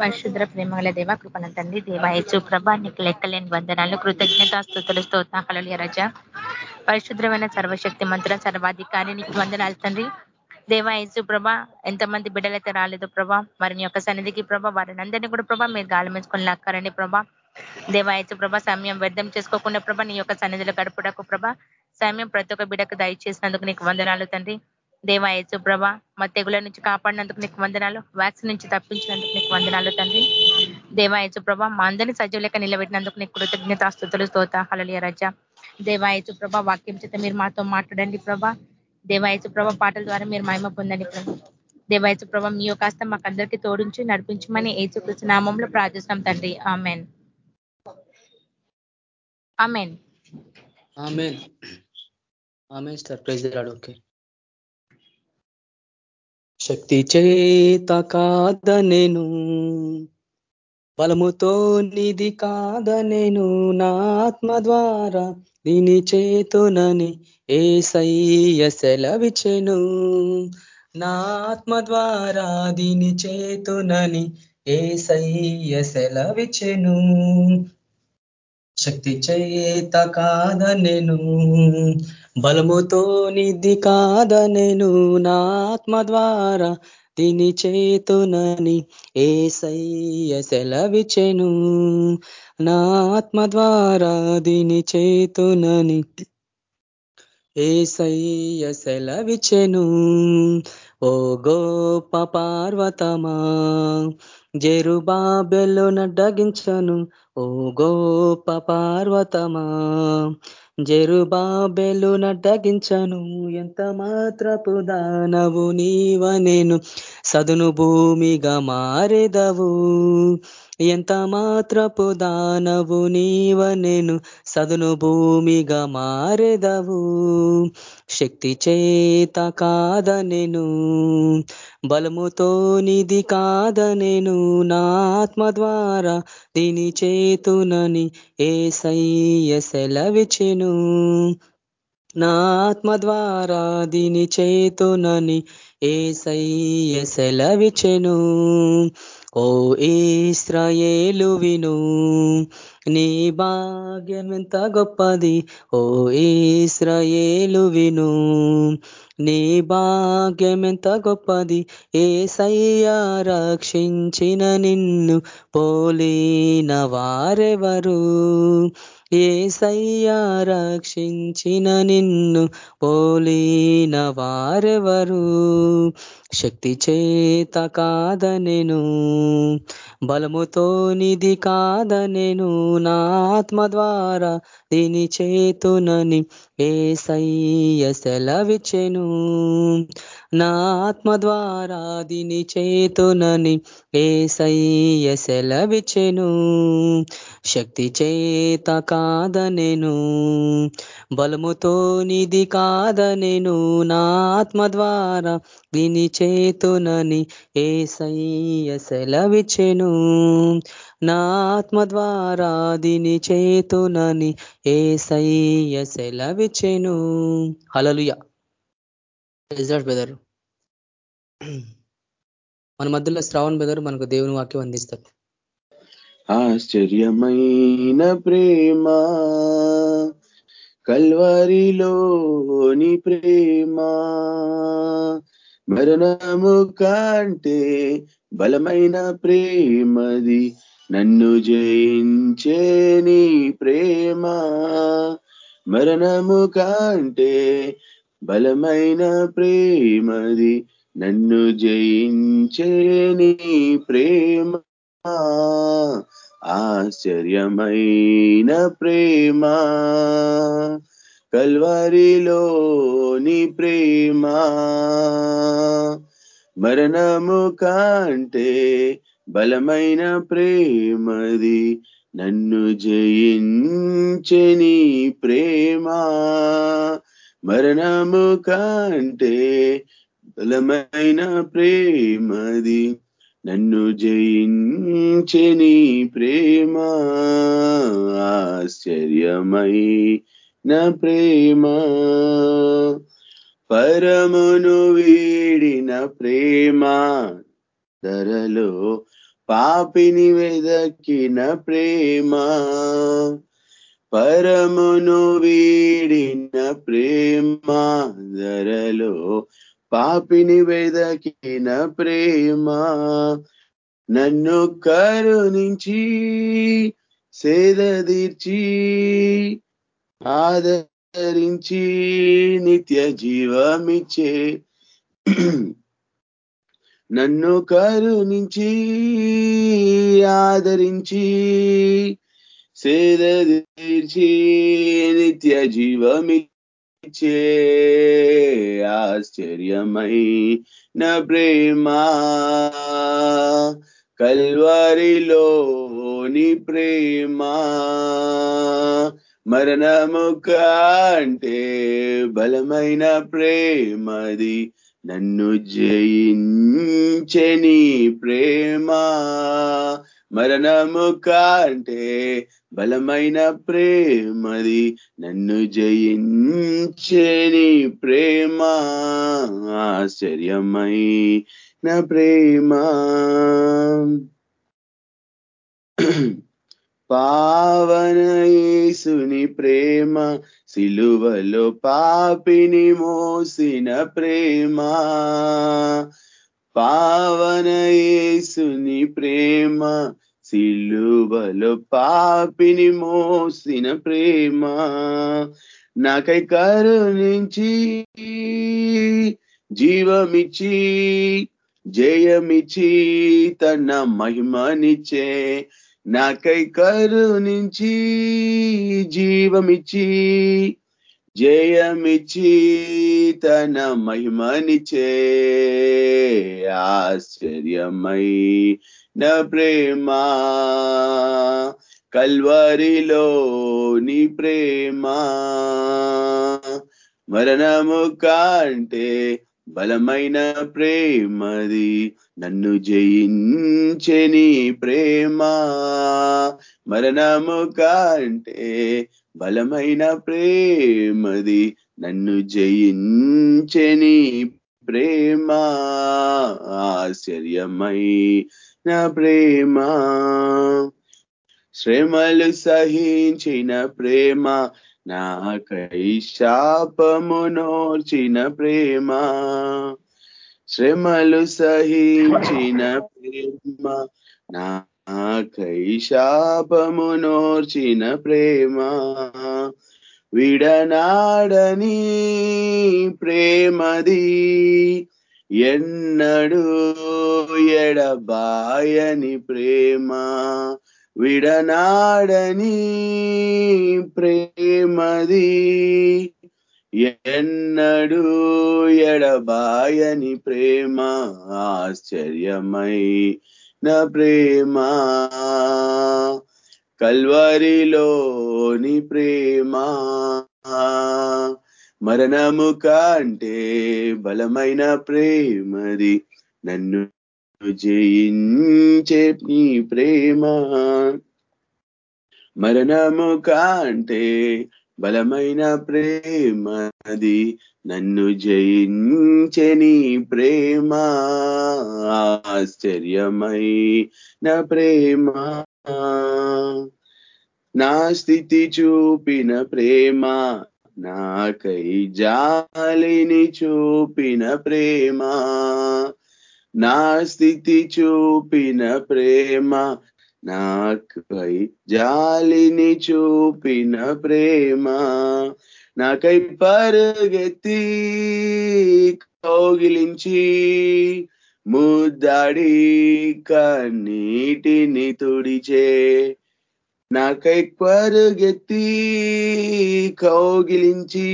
పరిశుద్ర ప్రేమగల దేవ కృపణ తండ్రి దేవాయచు ప్రభా నీకు లెక్కలేని వందనాలు కృతజ్ఞత స్థుతులు స్తోత్రాలు రజ. పరిశుద్రమైన సర్వశక్తి మంత్ర సర్వాధికారి నీకు వందనాలు తండ్రి. దేవాయసు ప్రభ ఎంతమంది బిడ్డలైతే రాలేదు ప్రభా వారిని యొక్క సన్నిధికి ప్రభ వారిని అందరినీ కూడా ప్రభా మీరు గాలి మెచ్చుకొని లాక్కారండి ప్రభా. దేవాయచు ప్రభ సమయం వ్యర్థం చేసుకోకుండా ప్రభ నీ యొక్క సన్నిధిలో గడుపుటకు ప్రభ సమయం ప్రతి ఒక్క బిడకు దయచేసినందుకు నీకు వందనాలు తండ్రి. దేవా ప్రభ మా తెగుల నుంచి కాపాడినందుకు నీకు వందనాలు వ్యాక్సిన్ నుంచి తప్పించినందుకు నీకు వందనాలు తండ్రి. దేవాయచు ప్రభ మా అందరినీ సజీవులక నిలబెట్టినందుకు నీకు కృతజ్ఞతాస్తుతులు స్తోత హలలియ రజ. దేవాయచు ప్రభ వాక్యం చేత మీరు మాతో మాట్లాడండి ప్రభ. దేవాయచు ప్రభ పాటల ద్వారా మీరు మహిమ పొందండి ప్రభ. దేవాయచు ప్రభ మీ యొక్క హస్తం మాకు అందరికీ తోడించి నడిపించమని ఏచుకృష్ణ నామంలో ప్రార్థిస్తాం తండ్రి. Amen. Amen. Amen. Amen sir praise okay. శక్తి చేత కాదనేను బలముతో నిధి కాదనేను. నా ఆత్మ ద్వారా దీని చేతునని ఏ సయ్య సెలవిచెను నా ఆత్మ ద్వారా దీని చేతునని ఏ సయ్య సెలవిచెను శక్తి చేత కాదనెను బలముతో నిధి కాదనెను నాత్మ ద్వారా దీని చేతునని ఏసయ్య సెలవిచెను నాత్మ ద్వారా దీని చేతునని ఏసయ్య సెలవిచెను ఓ గోప పార్వతమా జెరుబాబెలు నడ్డగించను ఓ గోప పార్వతమా జెరుబాబెలు నడ్డగించను. ఎంత మాత్రపు దానవు నీవ నేను సదును భూమిగా మారెదవు. ఎంత మాత్రపు దానవు నీవ నేను సదును భూమిగా మారెదవు. శక్తి చేత కాదనెను బలముతో నిధి కాదనెను నా ఆత్మ ద్వారా దీని చేతునని ఏ సయ్య సెలవిచెను. నా ఆత్మ ద్వారా దీని చేతునని ఏ సయ్య సెలవిచెను. ఓ ఈశ్రయేలు విను నీ భాగ్యం ఎంత గొప్పది? ఓ ఈశ్రయేలు విను నీ భాగ్యం ఎంత గొప్పది? ఏ సయ్యా రక్షించిన నిన్ను పోలిన వారెవరు? ఏసయ్యా రక్షించిన నిన్ను పోలిన వారెవరు? శక్తి చేత కాదనెను బలముతో నిధి కాదనెను నా ఆత్మ ద్వారా దీని చేతునని ఏసయ్య సెలవిచ్చెను? నా ఆత్మ ద్వారా దిని చేతునని ఏసయ్య సెలవిచ్చెను? శక్తి చేత కాదనెను బలముతో నిధి కాదనెను. నా ఆత్మ ద్వారా దిని చేతునని ఏసయ్య సెలవిచ్చెను? నా ఆత్మ ద్వారా దీని చేతునని ఏ సయ్య సెలవిచెను హలలుయ బెదరు మన మధ్యలో శ్రావణ్ బెదరు మనకు దేవుని వాక్యం అందిస్తారు ఆశ్చర్యమైన ప్రేమ కల్వరిలోని ప్రేమ మరణము కంటే బలమైన ప్రేమది నన్ను జయించే నీ ప్రేమ మరణము కంటే బలమైన ప్రేమది నన్ను జయించే నీ ప్రేమ. ఆశ్చర్యమైన ప్రేమ. కల్వరిలోని ప్రేమ. మరణము కంటే బలమైన ప్రేమది నన్ను జయించని ప్రేమ. మరణము కంటే బలమైన ప్రేమది నన్ను జయించని ప్రేమ. ఆశ్చర్యమై నా ప్రేమ. పరమును వీడిన ప్రేమ. ధరలో పాపిని వెదకిన ప్రేమ పరమును వీడిన ప్రేమ ధరలో పాపిని వెదకిన ప్రేమ నన్ను కరుణించి సేదీర్చి ఆదరించి నిత్య జీవమిచ్చే నన్ను కరుణించి ఆదరించి సేదీర్చి నిత్య జీవమిచ్చే ఆశ్చర్యమై నా ప్రేమ. కల్వరిలోని ప్రేమ మరణము కంటే బలమైన ప్రేమది నన్ను జయించని ప్రేమ మరణము కంటే బలమైన ప్రేమది నన్ను జయించని ప్రేమ ఆశ్చర్యమై నా ప్రేమ. పావన యేసుని ప్రేమ సిలువలో పాపిని మోసిన ప్రేమ. పావన యేసుని ప్రేమ సిలువలో పాపిని మోసిన ప్రేమ. నాకై కరుణించి జీవమిచ్చి జయమిచ్చి తన మహిమనిచ్చే నాకై కరుణించి జీవమిచ్చి జయమిచ్చి తన మహిమనిచే ఆశ్చర్యమై నా ప్రేమ. కల్వరిలో నీ ప్రేమ. మరణము కంటే బలమైన ప్రేమది నన్ను జయించని ప్రేమ. మరణము కంటే బలమైన ప్రేమది నన్ను జయించని ప్రేమ. ఆశ్చర్యమై నా ప్రేమ. శ్రమలు సహించిన ప్రేమ నాకై శాపమునోర్చిన ప్రేమ శ్రమలు సహించిన ప్రేమ నాకై శాపమునోర్చిన ప్రేమ విడనాడని ప్రేమది ఎన్నడు ఎడబాయని ప్రేమ. విడనాడని ప్రేమది. ఎన్నడు ఎడబాయని ప్రేమ ఆశ్చర్యమై నా ప్రేమ. కల్వరిలోని ప్రేమ మరణము కంటే బలమైన ప్రేమది. నన్ను జయించే నీ ప్రేమ. మరణము కంటే బలమైన ప్రేమది నన్ను జయించే నీ ప్రేమ. ఆశ్చర్యమై నా ప్రేమ. నా స్థితి చూపిన ప్రేమ నాకై జాలిని చూపిన ప్రేమ. నా స్థితి చూపిన ప్రేమ నాకై జాలిని చూపిన ప్రేమ నాకై పరుగెత్తి కౌగిలించి ముద్దాడి కన్నీటిని తుడిచే నాకై పరుగెత్తి కౌగిలించి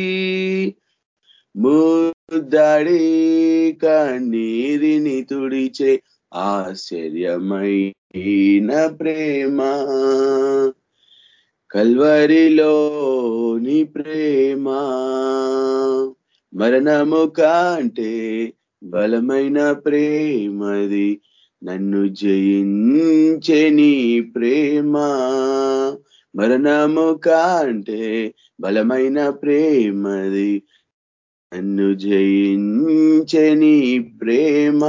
ముద్దాడి కన్నీరిని తుడిచే ఆశ్చర్యమైన ప్రేమ. కల్వరిలోని ప్రేమ. మరణము కంటే బలమైన ప్రేమది నన్ను జయించే నీ ప్రేమ. మరణము కంటే బలమైన ప్రేమది నన్ను జయించే నీ ప్రేమ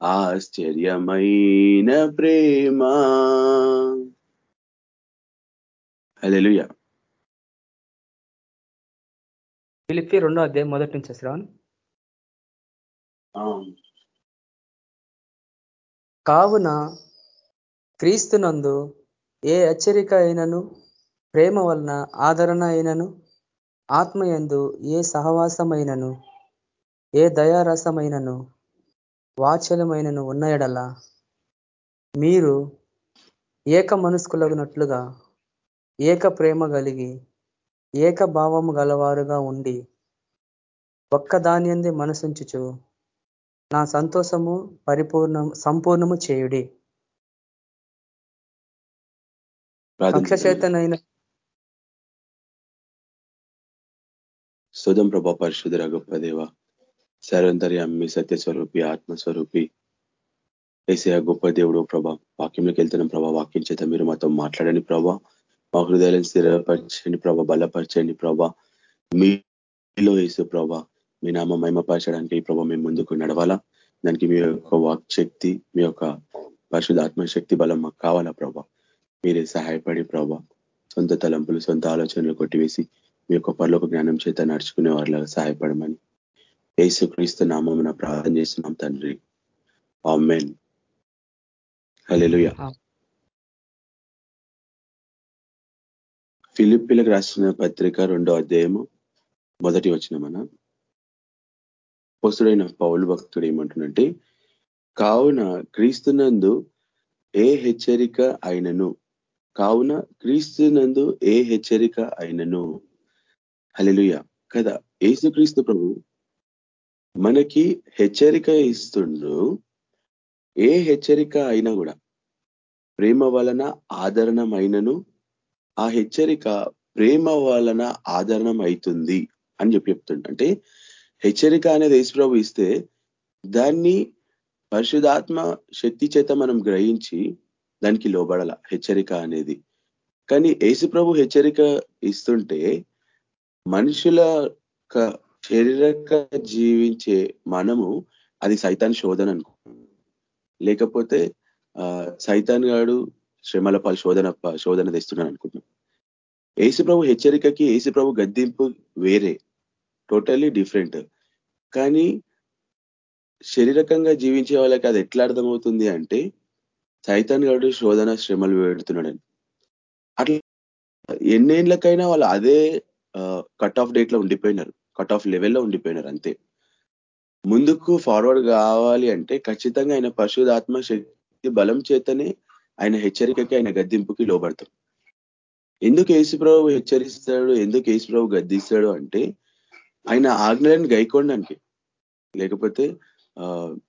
ఆశ్చర్యమైన ప్రేమ. హల్లెలూయా. ఫిలిప్పి రెండో అధ్యాయం మొదటి నుంచి శ్రావణ్ కావున క్రీస్తునందు ఏ హెచ్చరిక అయినను ప్రేమ వలన ఆదరణ అయినను ఆత్మయందు ఏ సహవాసమైనను ఏ దయారసమైనను వాచలమైనను ఉన్న ఎడల మీరు ఏక మనస్కులగినట్లుగా ఏక ప్రేమ కలిగి ఏక భావము గలవారుగా ఉండి ఒక్క దాని మనసుంచుచు నా సంతోషము పరిపూర్ణం సంపూర్ణము చేయుడి. కక్షచేతనైన సుధం ప్రభా పరిశుద్ధ గొప్ప దేవ సర్వంతర్యామి సత్యస్వరూపి ఆత్మస్వరూపి ఏసే గొప్ప దేవుడు ప్రభా వాక్యంలోకి వెళ్తున్నాం ప్రభా వాక్యం చేత మీరు మాతో మాట్లాడండి ప్రభా మా హృదయాలను స్థిరపరచండి ప్రభా బలపరచండి ప్రభా మీలో వేసు ప్రభా మీ నామ మహిమపరచడానికి ఈ ప్రభా మేము ముందుకు నడవాలా? దానికి మీ యొక్క వాక్ శక్తి మీ యొక్క పరిశుద్ధ ఆత్మశక్తి బలం మాకు కావాలా ప్రభా? మీరే సహాయపడి ప్రభా సొంత తలంపులు సొంత ఆలోచనలు కొట్టివేసి మీ యొక్క పర్లోక జ్ఞానం చేత నడుచుకునే వారిలాగా సహాయపడమని యేసు క్రీస్తు నామం ప్రార్థన చేస్తున్నాం తండ్రి. ఆమెన్. హలెలుయ ఫిలిప్పిలకు రాసిన పత్రిక రెండో అధ్యాయము మొదటి వచ్చిన మన పొసుడైన పౌలు భక్తుడు ఏమంటున్నంటే కావున క్రీస్తునందు ఏ హెచ్చరిక అయినను? కావున క్రీస్తునందు ఏ హెచ్చరిక అయినను? హలెలుయ కదా ఏసుక్రీస్తు ప్రభు మనకి హెచ్చరిక ఇస్తుండు. ఏ హెచ్చరిక అయినా కూడా ప్రేమ వలన ఆదరణమైనను ఆ హెచ్చరిక ప్రేమ వలన ఆదరణం అవుతుంది అని చెప్పి చెప్తుండ. అంటే హెచ్చరిక అనేది యేసుప్రభు ఇస్తే దాన్ని పరిశుధాత్మ శక్తి చేత మనం గ్రహించి దానికి లోబడాల హెచ్చరిక అనేది. కానీ యేసుప్రభు హెచ్చరిక ఇస్తుంటే మనుషుల శరీరక జీవించే మనము అది సైతాన్ శోధన అనుకో లేకపోతే సైతాన్ గాడు శ్రమల పాలు శోధన శోధన తెస్తున్నాను అనుకుంటున్నాం ఏసుప్రభు హెచ్చరికకి ఏసుప్రభు గద్దింపు వేరే. టోటల్లీ డిఫరెంట్ కానీ శరీరకంగా జీవించే వాళ్ళకి అది ఎట్లా అర్థమవుతుంది అంటే సైతాన్ గాడు శోధన శ్రమలు పెడుతున్నాడని. అట్లా ఎన్నేళ్ళకైనా వాళ్ళు అదే కట్ ఆఫ్ డేట్లో ఉండిపోయినారు. కట్ ఆఫ్ లెవెల్లో ఉండిపోయినారు అంతే. ముందుకు ఫార్వర్డ్ కావాలి అంటే ఖచ్చితంగా ఆయన పరిశుధాత్మ శక్తి బలం చేతనే ఆయన హెచ్చరికకి ఆయన గద్దింపుకి లోబడతాం. ఎందుకు యేసుప్రభు హెచ్చరిస్తాడు? ఎందుకు యేసుప్రభు గద్దిస్తాడు అంటే ఆయన ఆజ్ఞలను గైకోండానికి లేకపోతే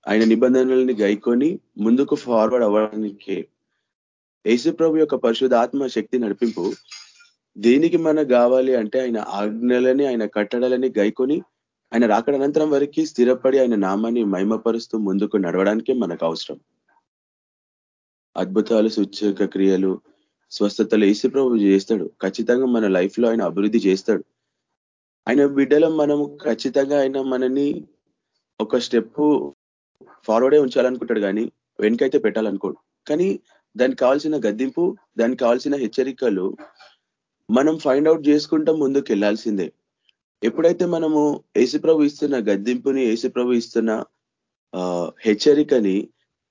ఆయన నిబంధనల్ని గైకొని ముందుకు ఫార్వర్డ్ అవ్వడానికి యేసుప్రభు యొక్క పరిశుధాత్మ శక్తి నడిపింపు దేనికి మనకు కావాలి అంటే ఆయన ఆజ్ఞలని ఆయన కట్టడాలని గైకొని ఆయన రాకడ అనంతరం వరకు స్థిరపడి ఆయన నామాన్ని మహిమపరుస్తూ ముందుకు నడవడానికే మనకు అవసరం. అద్భుతాలు సూచక క్రియలు స్వస్థతలు ప్రభు చేస్తాడు. ఖచ్చితంగా మన లైఫ్లో ఆయన అభివృద్ధి చేస్తాడు. ఆయన బిడ్డలో మనము ఖచ్చితంగా ఆయన మనని ఒక స్టెప్ ఫార్వర్డే ఉంచాలనుకుంటాడు కానీ వెనుకైతే పెట్టాలనుకోడు. కానీ దానికి కావాల్సిన గద్దింపు దానికి కావాల్సిన హెచ్చరికలు మనం ఫైండ్ అవుట్ చేసుకుంటాం ముందుకు వెళ్ళాల్సిందే ఎప్పుడైతే మనము ఏసుప్రభు ఇస్తున్న గద్దింపుని ఏసుప్రభు ఇస్తున్న హెచ్చరికని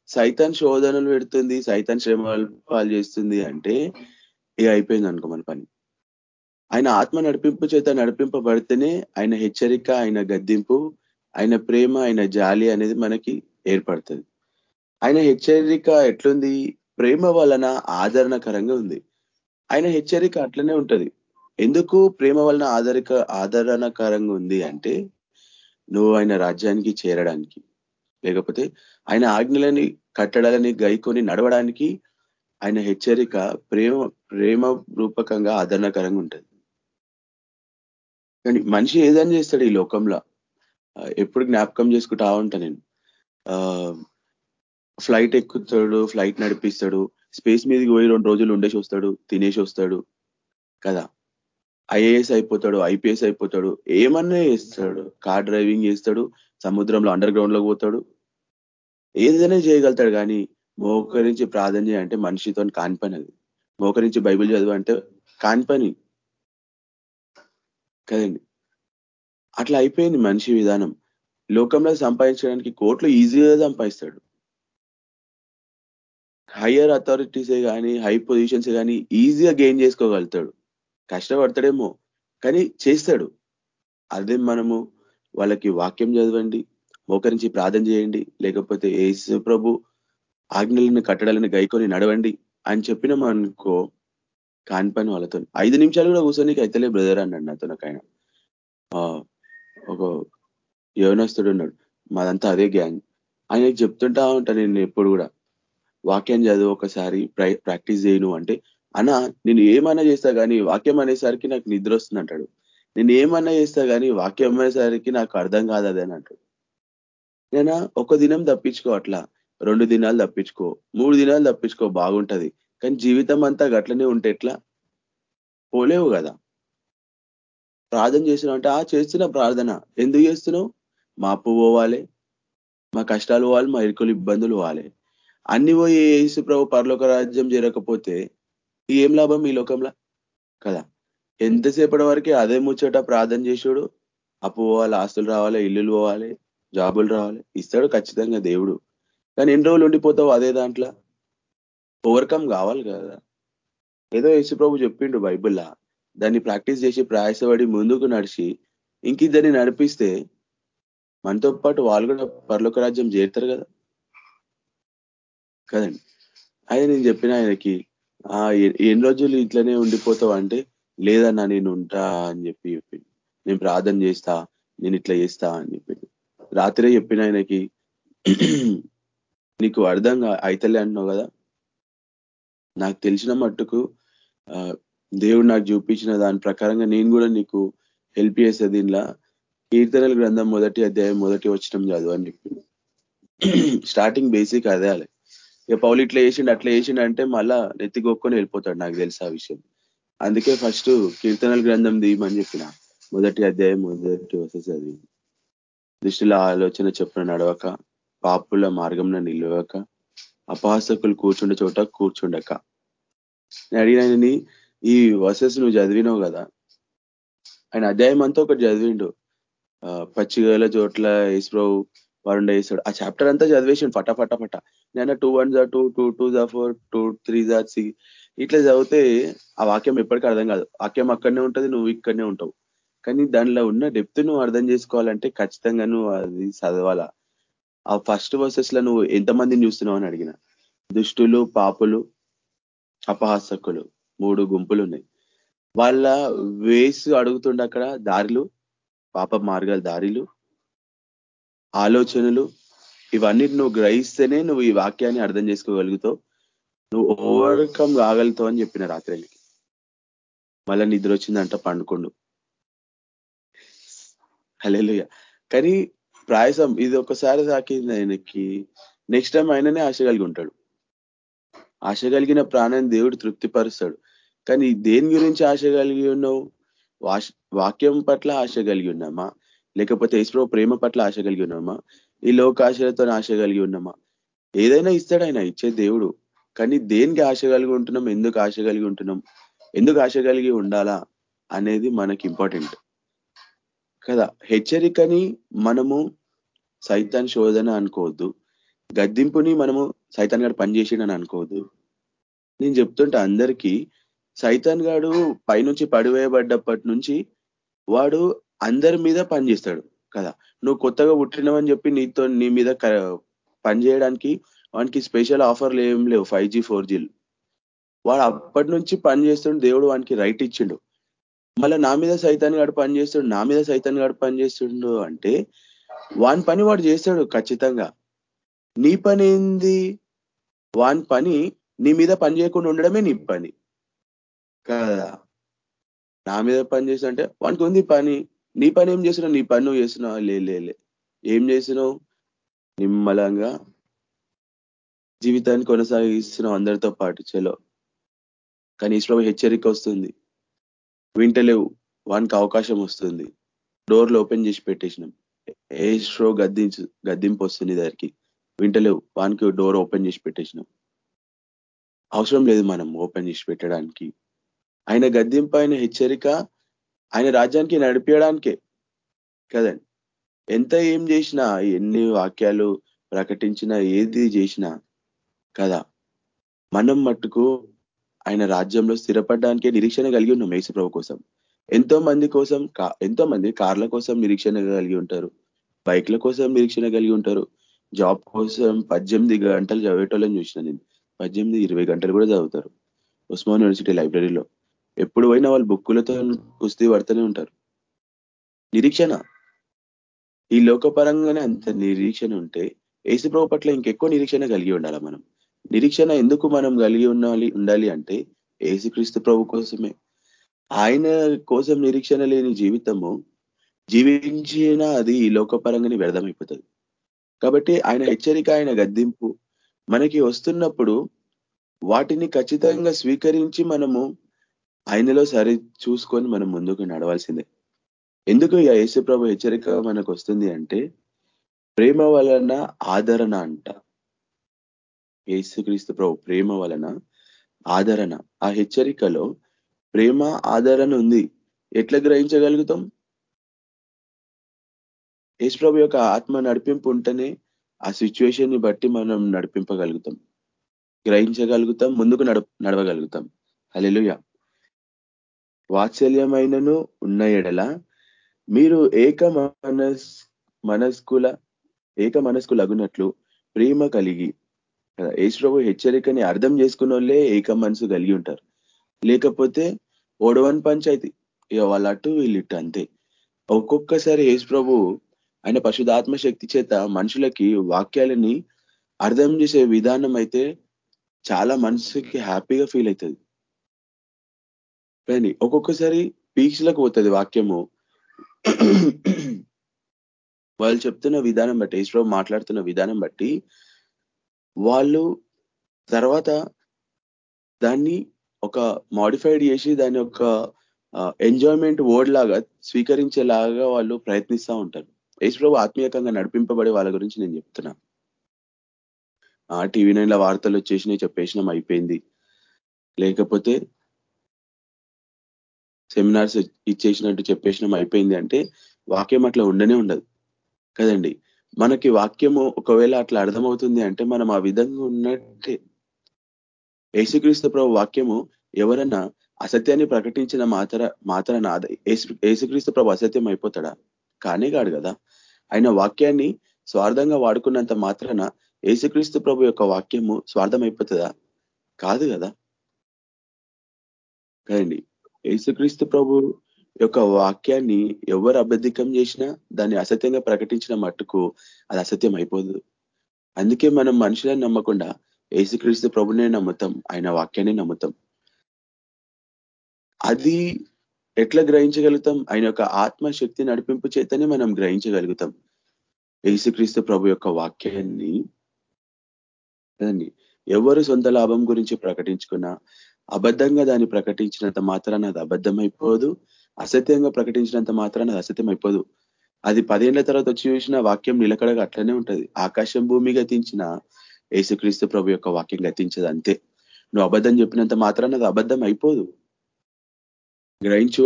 సైతాన్ శోధనలు పెడుతుంది సైతాన్ శ్రమలు పాలు చేస్తుంది అంటే ఇక అయిపోయింది అనుకో మన పని. ఆయన ఆత్మ నడిపింపు చేత నడిపింపబడితేనే ఆయన హెచ్చరిక ఆయన గద్దింపు ఆయన ప్రేమ ఆయన జాలి అనేది మనకి ఏర్పడుతుంది. ఆయన హెచ్చరిక ఎట్లుంది? ప్రేమ వలన ఆదరణకరంగా ఉంది. ఆయన హెచ్చరిక అట్లనే ఉంటది. ఎందుకు ప్రేమ వలన ఆదరిక ఆదరణకరంగా ఉంది అంటే నువ్వు ఆయన రాజ్యానికి చేరడానికి లేకపోతే ఆయన ఆజ్ఞలని కట్టడాలని గైకొని నడవడానికి ఆయన హెచ్చరిక ప్రేమ ప్రేమ రూపకంగా ఆదరణకరంగా ఉంటుంది. కానీ మనిషి ఏదైనా చేస్తాడు ఈ లోకంలో? ఎప్పుడు జ్ఞాపకం చేసుకుంటా ఉంటా నేను. ఫ్లైట్ ఎక్కుతాడు ఫ్లైట్ నడిపిస్తాడు స్పేస్ మీదకి పోయి రెండు రోజులు ఉండేసి వస్తాడు తినేసి వస్తాడు. కదా? ఐఏఎస్ అయిపోతాడు ఐపీఎస్ అయిపోతాడు. ఏమన్నా చేస్తాడు. కార్ డ్రైవింగ్ చేస్తాడు సముద్రంలో అండర్ గ్రౌండ్లో పోతాడు. ఏదైనా చేయగలుగుతాడు కానీ మోకరించి ప్రార్థన చేయంటే మనిషితో కాని పని అది. మోకరించి బైబిల్ చదువు అంటే కాని పని. కదండి? అట్లా అయిపోయింది మనిషి విధానం. లోకంలో సంపాదించడానికి కోట్లు ఈజీగా సంపాదిస్తాడు. హయ్యర్ అథారిటీసే కానీ హై పొజిషన్స్ కానీ ఈజీగా గెయిన్ చేసుకోగలుగుతాడు. కష్టపడతాడేమో కానీ చేస్తాడు. అదే మనము వాళ్ళకి వాక్యం చదవండి మోకరించి ప్రార్థన చేయండి లేకపోతే యేసు ప్రభు ఆజ్ఞలను కట్టడాలను గైకొని నడవండి అని చెప్పినాం అనుకో కాని పని వాళ్ళతో. ఐదు నిమిషాలు కూడా కూర్చొని అయితేలే బ్రదర్ అన్నాడు నాతో నాకు ఆయన. ఒక యవనస్తుడు ఉన్నాడు. మాదంతా అదే గ్యాంగ్. ఆయనకి చెప్తుంటా ఉంటా నేను ఎప్పుడు కూడా. వాక్యం చదువు ఒకసారి ప్రాక్టీస్ చేయను అంటే అన్న నేను ఏమన్నా చేస్తా కానీ వాక్యం అనేసరికి నాకు నిద్ర వస్తుంది అంటాడు. నేను ఏమన్నా చేస్తా కానీ వాక్యం అనేసరికి నాకు అర్థం కాదు అని అంటాడు. నేను ఒక దినం తప్పించుకో అట్లా. రెండు దినాలు తప్పించుకో. మూడు దినాలు తప్పించుకో బాగుంటది. కానీ జీవితం అంతా గట్లనే ఉంటే ఎట్లా? పోలేవు కదా. ప్రార్థన చేస్తున్నావు అంటే ఆ చేస్తున్న ప్రార్థన. ఎందుకు చేస్తున్నావు? మా అప్పు పోవాలి. మా కష్టాలు పోవాలి. మా ఇరుకులు ఇబ్బందులు పోవాలి. అన్ని పోయి యేసు ప్రభు పరలోక రాజ్యం చేరకపోతే ఏం లాభం? ఈ లోకంలో? కదా. ఎంతసేపటి వరకే అదే ముచ్చట ప్రార్థన చేసాడు అప్పు పోవాలి ఆస్తులు రావాలి ఇల్లులు పోవాలి జాబులు రావాలి. ఇస్తాడు ఖచ్చితంగా దేవుడు. కానీ ఎన్ని రోజులు ఉండిపోతావు అదే దాంట్లో? ఓవర్కమ్ కావాలి కదా. ఏదో యేసుప్రభు చెప్పిండు బైబుల్లా. దాన్ని ప్రాక్టీస్ చేసి ప్రయాసపడి ముందుకు నడిచి ఇంకిద్దరిని నడిపిస్తే మనతో పాటు వాళ్ళు కూడా పర్లోక రాజ్యం చేరుతారు కదా. కదండి. అయితే నేను చెప్పిన ఆయనకి ఆ ఎన్ని రోజులు ఇట్లనే ఉండిపోతావు అంటే లేదన్నా నేను ఉంటా అని చెప్పి చెప్పింది నేను ప్రార్థన చేస్తా నేను ఇట్లా చేస్తా అని చెప్పింది రాత్రే చెప్పిన ఆయనకి నీకు అర్థం అయితలే అంటున్నావు కదా? నాకు తెలిసిన మట్టుకు దేవుడు నాకు చూపించిన దాని ప్రకారంగా నేను కూడా నీకు హెల్ప్ చేసే దీనిలా. కీర్తనల గ్రంథం మొదటి అధ్యాయం మొదటి వచ్చినం చదువు అని చెప్పింది స్టార్టింగ్ బేసిక్ అదే అలే. ఇక పౌలు ఇట్లా చేసిండు అట్లా చేసిండు అంటే మళ్ళా నెత్తిగొక్కొని వెళ్ళిపోతాడు నాకు తెలుసు ఆ విషయం. అందుకే ఫస్ట్ కీర్తనల గ్రంథం దీయమని చెప్పిన. మొదటి అధ్యాయం మొదటి వసతి చదివి. దృష్టిలో ఆలోచన చెప్పిన నడవక పాపుల మార్గంలో నిలవక అపహాసకులు కూర్చుండే చోట కూర్చుండక. నేను అడిగినని ఈ వర్సెస్ నువ్వు చదివినావు కదా? ఆయన అధ్యాయం అంతా ఒకటి చదివిండు. పచ్చిగల చోట్ల ఈశ్వరావు వరుండ చేస్తాడు. ఆ చాప్టర్ అంతా చదివేసాడు ఫటా ఫటా ఫటా. నేను టూ వన్ జా టూ టూ టూ జా ఫోర్ టూ త్రీ జా సి. ఇట్లా చదివితే ఆ వాక్యం ఎప్పటికీ అర్థం కాదు. వాక్యం అక్కడనే ఉంటుంది నువ్వు ఇక్కడనే ఉంటావు. కానీ దానిలో ఉన్న డెప్త్ నువ్వు అర్థం చేసుకోవాలంటే ఖచ్చితంగా నువ్వు అది చదవాలా. ఆ ఫస్ట్ వర్సెస్లో నువ్వు ఎంతమందిని చూస్తున్నావు అని అడిగిన. దుష్టులు పాపులు అపహాసకులు మూడు గుంపులు ఉన్నాయి. వాళ్ళ వేసు అడుగుతుండ అక్కడ దారిలు పాప మార్గాల దారిలు ఆలోచనలు ఇవన్నీ నువ్వు గ్రహిస్తేనే నువ్వు ఈ వాక్యాన్ని అర్థం చేసుకోగలుగుతావు. నువ్వు ఓవర్కమ్ కాగలుగుతావు అని చెప్పిన రాత్రికి మళ్ళీ నిద్ర వచ్చిందంట పండుకోండు. హలేలుయ కానీ ప్రాయసం ఇది ఒకసారి తాకింది ఆయనకి. నెక్స్ట్ టైం ఆయననే ఆశ కలిగి ఉంటాడు. ఆశ కలిగిన ప్రాణాన్ని దేవుడు తృప్తిపరుస్తాడు. కానీ దేని గురించి ఆశ కలిగి ఉన్నావు? వాక్యం పట్ల ఆశ కలిగి ఉన్నామా? లేకపోతే ఈశ్వర ప్రేమ పట్ల ఆశ కలిగి ఉన్నామా? ఈ లోకాశలతో ఆశ కలిగి ఉన్నామా? ఏదైనా ఇస్తాడు ఆయన ఇచ్చే దేవుడు. కానీ దేనికి ఆశ కలిగి ఉంటున్నాం? ఎందుకు ఆశ కలిగి ఉంటున్నాం? ఎందుకు ఆశ కలిగి ఉండాలా అనేది మనకి ఇంపార్టెంట్. కదా? హెచ్చరికని మనము సైతాన్ శోధన అనుకోవద్దు. గద్దింపుని మనము సైతాన్ గారు పనిచేసిండని అనుకోవద్దు. నేను చెప్తుంటే అందరికీ సైతాన్ గాడు పైనుంచి పడివేయబడ్డప్పటి నుంచి వాడు అందరి మీద పనిచేస్తాడు కదా. నువ్వు కొత్తగా పుట్టినవని చెప్పి నీతో నీ మీద పనిచేయడానికి వానికి స్పెషల్ ఆఫర్లు ఏం లేవు ఫైవ్ జీ ఫోర్ జీలు వాడు అప్పటి నుంచి పని చేస్తుండే దేవుడు వానికి రైట్ ఇచ్చిండు. మళ్ళీ నా మీద సైతాన్ని గడు పని చేస్తుండు నా మీద సైతాన్ని గడు పని చేస్తుండు అంటే వాని పని వాడు చేస్తాడు ఖచ్చితంగా. నీ పని ఏంది? వాని పని నీ మీద పని చేయకుండా ఉండడమే నీ పని. కదా. నా మీద పని చేస్తుంటే వానికి ఉంది పని. నీ పని ఏం చేసినావు నీ పని నువ్వు చేస్తున్నావు? లే ఏం చేసినావు నిమ్మలంగా జీవితాన్ని కొనసాగిస్తున్నావు అందరితో పాటు. చలో. కానీ ఈశ్వరం హెచ్చరిక వస్తుంది. వింటలేవు. వానికి అవకాశం వస్తుంది. డోర్లు ఓపెన్ చేసి పెట్టేసినాం. ఏ షో గద్దించు గద్దింపు వస్తుంది దానికి. వింటలేవు. వానికి డోర్ ఓపెన్ చేసి పెట్టేసినాం. అవసరం లేదు మనం ఓపెన్ చేసి పెట్టడానికి. ఆయన గద్దింపు ఆయన హెచ్చరిక ఆయన రాజ్యానికి నడిపించడానికే కదండి. ఎంత ఏం చేసినా ఎన్ని వాక్యాలు ప్రకటించినా ఏది చేసినా కదా మనం మట్టుకు ఆయన రాజ్యంలో స్థిరపడడానికే నిరీక్షణ కలిగి ఉన్నాం ప్రభు కోసం. ఎంతో మంది కోసం ఎంతో మంది కార్ల కోసం నిరీక్షణ కలిగి ఉంటారు. బైక్ల కోసం నిరీక్షణ కలిగి ఉంటారు. జాబ్ కోసం పద్దెనిమిది గంటలు చదివేటోళ్ళని చూసిన నేను. పద్దెనిమిది ఇరవై గంటలు కూడా చదువుతారు. ఉస్మాన్ యూనివర్సిటీ లైబ్రరీలో. ఎప్పుడు పోయినా వాళ్ళు బుక్కులతో కుస్తీ పడుతూనే ఉంటారు. నిరీక్షణ. ఈ లోకపరంగానే అంత నిరీక్షణ ఉంటే ఏసుప్రభు పట్ల ఇంకెక్కువ నిరీక్షణ కలిగి ఉండాలి మనం? నిరీక్షణ ఎందుకు మనం కలిగి ఉండాలి ఉండాలి అంటే ఏసుక్రీస్తు ప్రభు కోసమే. ఆయన కోసం నిరీక్షణ లేని జీవితము జీవించిన అది ఈ లోకపరంగానే వ్యర్థమైపోతుంది. కాబట్టి ఆయన హెచ్చరిక ఆయన గద్దింపు మనకి వస్తున్నప్పుడు వాటిని ఖచ్చితంగా స్వీకరించి మనము ఆయనలో సరి చూసుకొని మనం ముందుకు నడవాల్సిందే. ఎందుకు ఈ యేసుప్రభు హెచ్చరిక మనకు వస్తుంది అంటే ప్రేమ వలన ఆదరణ అంట. యేసుక్రీస్తు ప్రభు ప్రేమ వలన ఆదరణ. ఆ హెచ్చరికలో ప్రేమ ఆదరణ ఉంది. ఎట్లా గ్రహించగలుగుతాం? యేసుప్రభు యొక్క ఆత్మ నడిపింపు ఉంటేనే ఆ సిచ్యువేషన్ని బట్టి మనం నడిపింపగలుగుతాం. గ్రహించగలుగుతాం ముందుకు నడవగలుగుతాం. అలెలుయ వాత్సల్యమైనను ఉన్న ఎడల మీరు ఏక మనస్ మనస్కుల ఏక మనస్కులగునట్లు ప్రేమ కలిగి యేసుప్రభు హెచ్చరికని అర్థం చేసుకున్న వాళ్ళే ఏక మనసు కలిగి ఉంటారు. లేకపోతే ఓడవన్ పంచాయతీ ఇక వాళ్ళ అటు వీళ్ళిట్టు అంతే. ఒక్కొక్కసారి యేసుప్రభు ఆయన పశుధాత్మ శక్తి చేత మనుషులకి వాక్యాలని అర్థం చేసే విధానం అయితే చాలా మనసుకి హ్యాపీగా ఫీల్ అవుతుంది కానీ ఒక్కొక్కసారి పీక్స్లకు పోతుంది వాక్యము. వాళ్ళు చెప్తున్న విధానం బట్టి ఈశ్వరావు మాట్లాడుతున్న విధానం బట్టి వాళ్ళు తర్వాత దాన్ని ఒక మాడిఫైడ్ చేసి దాని ఒక ఎంజాయ్మెంట్ వర్డ్ లాగా స్వీకరించేలాగా వాళ్ళు ప్రయత్నిస్తూ ఉంటారు. యేసుప్రభు ఆత్మీయకంగా నడిపింపబడే వాళ్ళ గురించి నేను చెప్తున్నా. ఆ టీవీ నైన్ల వార్తలు వచ్చేసినాయి చెప్పేసినాం అయిపోయింది. లేకపోతే సెమినార్స్ ఇచ్చేసినట్టు చెప్పేసినాం అయిపోయింది అంటే వాక్యం అట్లా ఉండనే ఉండదు. కదండి? మనకి వాక్యము ఒకవేళ అట్లా అర్థమవుతుంది అంటే మనం ఆ విధంగా ఉన్నట్టే. యేసుక్రీస్తు ప్రభు వాక్యము ఎవరన్నా అసత్యాన్ని ప్రకటించిన మాత్ర మాతరన యేసుక్రీస్తు ప్రభు అసత్యం అయిపోతాడా? కానే కాడు కదా. ఆయన వాక్యాన్ని స్వార్థంగా వాడుకున్నంత మాత్రాన యేసుక్రీస్తు ప్రభు యొక్క వాక్యము స్వార్థం అయిపోతుందా కాదు కదా. కదండి? యేసుక్రీస్తు ప్రభు యొక్క వాక్యాన్ని ఎవరు అబద్ధికం చేసినా దాన్ని అసత్యంగా ప్రకటించిన మట్టుకు అది అసత్యం అయిపోదు. అందుకే మనం మనుషులని నమ్మకుండా యేసుక్రీస్తు ప్రభునే నమ్ముతాం ఆయన వాక్యాన్ని నమ్ముతాం. అది ఎట్లా గ్రహించగలుగుతాం? ఆయన యొక్క ఆత్మశక్తి నడిపింపు చేతనే మనం గ్రహించగలుగుతాం. యేసుక్రీస్తు ప్రభు యొక్క వాక్యాన్ని. ఎవరు సొంత లాభం గురించి ప్రకటించుకున్నా అబద్ధంగా దాన్ని ప్రకటించినంత మాత్రాన అది అబద్ధమైపోదు. అసత్యంగా ప్రకటించినంత మాత్రాన అది అసత్యం అయిపోదు అది పదేళ్ళ తర్వాత వచ్చి చూసిన వాక్యం నిలకడగా అట్లనే ఉంటది. ఆకాశం భూమి గతించిన యేసుక్రీస్తు ప్రభు యొక్క వాక్యం గతించదు అంతే. నువ్వు అబద్ధం చెప్పినంత మాత్రాన అది అబద్ధం అయిపోదు గ్రహించు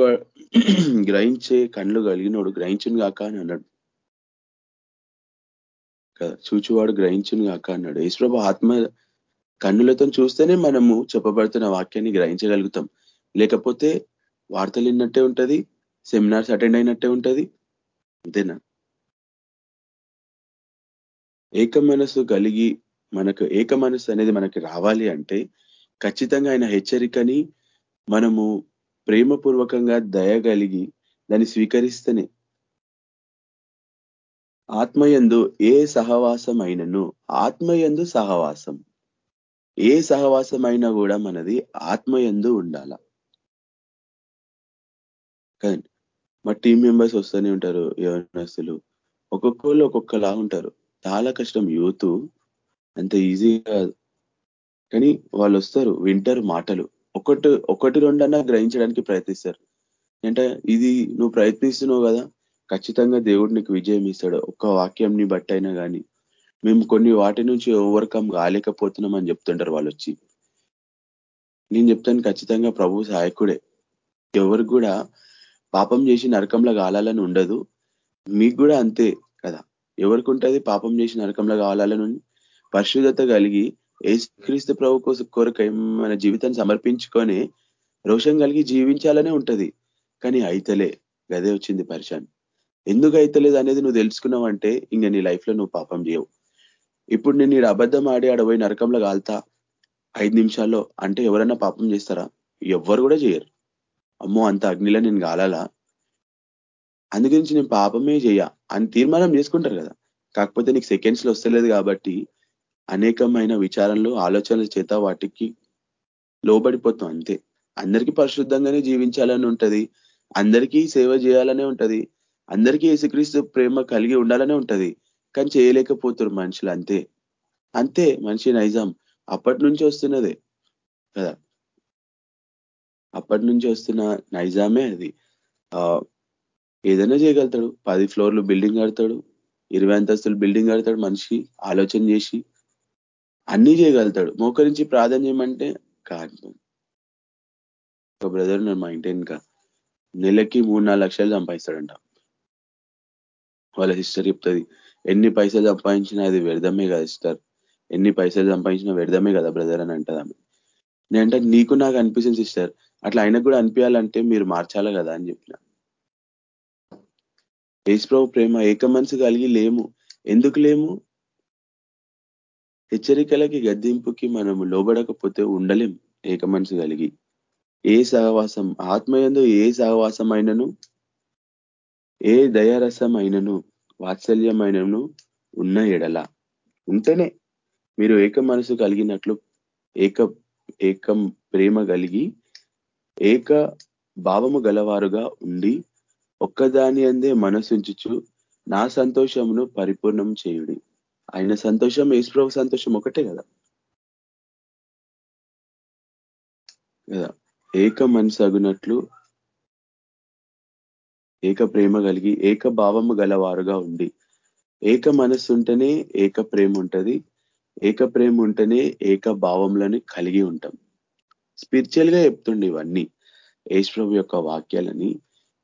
గ్రహించే కళ్ళు కలిగినోడు గ్రహించును కాక అని అన్నాడు. చూచువాడు గ్రహించును కాక అన్నాడు. యేసుప్రభు ఆత్మ కన్నులతో చూస్తేనే మనము చెప్పబడుతున్న వాక్యాన్ని గ్రహించగలుగుతాం. లేకపోతే వార్తలు విన్నట్టే ఉంటుంది సెమినార్స్ అటెండ్ అయినట్టే ఉంటుంది. అంతేనా? ఏక మనసు కలిగి మనకు ఏక మనసు అనేది మనకి రావాలి అంటే ఖచ్చితంగా ఆయన హెచ్చరికని మనము ప్రేమపూర్వకంగా దయ కలిగి దాన్ని స్వీకరిస్తేనే. ఆత్మయందు ఏ సహవాసం అయినను ఆత్మయందు సహవాసం. ఏ సహవాసమైనా కూడా మనది ఆత్మయందు ఉండాల. కానీ మా టీం మెంబర్స్ వస్తూనే ఉంటారు యవనస్తులు. ఒక్కొక్కళ్ళు ఒక్కొక్కలా ఉంటారు. చాలా కష్టం. యూత్ అంత ఈజీగా కానీ వాళ్ళు వస్తారు వింటారు మాటలు. ఒకటి ఒకటి రెండన్నా గ్రహించడానికి ప్రయత్నిస్తారు. అంటే ఇది నువ్వు ప్రయత్నిస్తున్నావు కదా ఖచ్చితంగా దేవుడు నీకు విజయం ఇస్తాడు. ఒక్క వాక్యంని బట్టైనా కానీ. మేము కొన్ని వాటి నుంచి ఓవర్కమ్ కాలేకపోతున్నాం అని చెప్తుంటారు వాళ్ళు వచ్చి. నేను చెప్తాను ఖచ్చితంగా ప్రభు సహాయకుడే. ఎవరు కూడా పాపం చేసి నరకంలో కాలాలని ఉండదు. మీకు కూడా అంతే కదా. ఎవరికి ఉంటుంది పాపం చేసి నరకంలో కావాలని పరిశుద్ధత కలిగి ఏసుక్రీస్తు ప్రభు కోసం కోరిక మన జీవితాన్ని సమర్పించుకొని రోషం కలిగి జీవించాలనే ఉంటది. కానీ అయితలే. గదే వచ్చింది పరిశాన్. ఎందుకు అయితలేదు అనేది నువ్వు తెలుసుకున్నావంటే ఇంక నీ లైఫ్లో నువ్వు పాపం చేయవు. ఇప్పుడు నేను ఈ అబద్ధం ఆడి ఆడపోయి నరకంలో కాల్తా ఐదు నిమిషాల్లో అంటే ఎవరైనా పాపం చేస్తారా? ఎవ్వరు కూడా చేయరు. అమ్మో అంత అగ్నిలో నేను కాలాలా అందుగురించి నేను పాపమే చేయ. అని తీర్మానం చేసుకుంటారు కదా. కాకపోతే నీకు సెకండ్స్లో వస్తలేదు కాబట్టి అనేకమైన విచారణలు ఆలోచనల చేత వాటికి లోబడిపోతాం అంతే. అందరికీ పరిశుద్ధంగానే జీవించాలని ఉంటది. అందరికీ సేవ చేయాలనే ఉంటది. అందరికీ యేసుక్రీస్తు ప్రేమ కలిగి ఉండాలనే ఉంటది. కానీ చేయలేకపోతారు మనుషులు అంతే. అంతే మనిషి నైజాం. అప్పటి నుంచి వస్తున్నదే. కదా? అప్పటి నుంచి వస్తున్న నైజామే అది. ఏదైనా చేయగలుగుతాడు. పది ఫ్లోర్లు బిల్డింగ్ కడతాడు. ఇరవై అంతస్తులు బిల్డింగ్ కడతాడు మనిషి ఆలోచన చేసి. అన్నీ చేయగలుగుతాడు. మోకరించి ప్రార్థన చేయమంటే కాదు ఒక బ్రదర్ ఉన్నాడు మా ఇంటి ఇంకా నెలకి మూడు నాలుగు లక్షలు సంపాదిస్తాడంట. వాళ్ళ సిస్టర్ చెప్తుంది ఎన్ని పైసలు సంపాదించినా అది వ్యర్థమే కదా సిస్టర్. ఎన్ని పైసలు సంపాదించినా వ్యర్థమే కదా బ్రదర్ అని అంటది ఆమె నేనంటే నీకు నాకు అనిపిస్తుంది సిస్టర్. అట్లా ఆయనకు కూడా అనిపించాలంటే మీరు మార్చాలి కదా అని చెప్పిన. యేసుప్రభు ప్రేమ ఏక మనసు కలిగి లేము. ఎందుకు లేము? హెచ్చరికలకి గద్దింపుకి మనము లోబడకపోతే ఉండలేం ఏక మనసు కలిగి. ఏ సహవాసం ఆత్మయందు ఏ సహవాసం అయినను ఏ దయారసం అయినను వాత్సల్యమైనను ఉన్న ఎడల. ఉంటేనే మీరు ఏక మనసు కలిగినట్లు ఏక ఏకం ప్రేమ కలిగి ఏక భావము గలవారుగా ఉండి ఒక్కదాని అందే మనసుంచుచు నా సంతోషమును పరిపూర్ణం చేయుడి. ఆయన సంతోషం యేసుప్రభు సంతోషం ఒకటే కదా? కదా? ఏక మనసు అగునట్లు ఏక ప్రేమ కలిగి ఏక భావము గలవారుగా ఉండి. ఏక మనస్సు ఉంటేనే ఏక ప్రేమ ఉంటుంది ఏక ప్రేమ ఉంటేనే ఏక భావంలోని కలిగి ఉంటాం. స్పిరిచువల్గా చెప్తుండే ఇవన్నీ ప్రభు యొక్క వాక్యాలని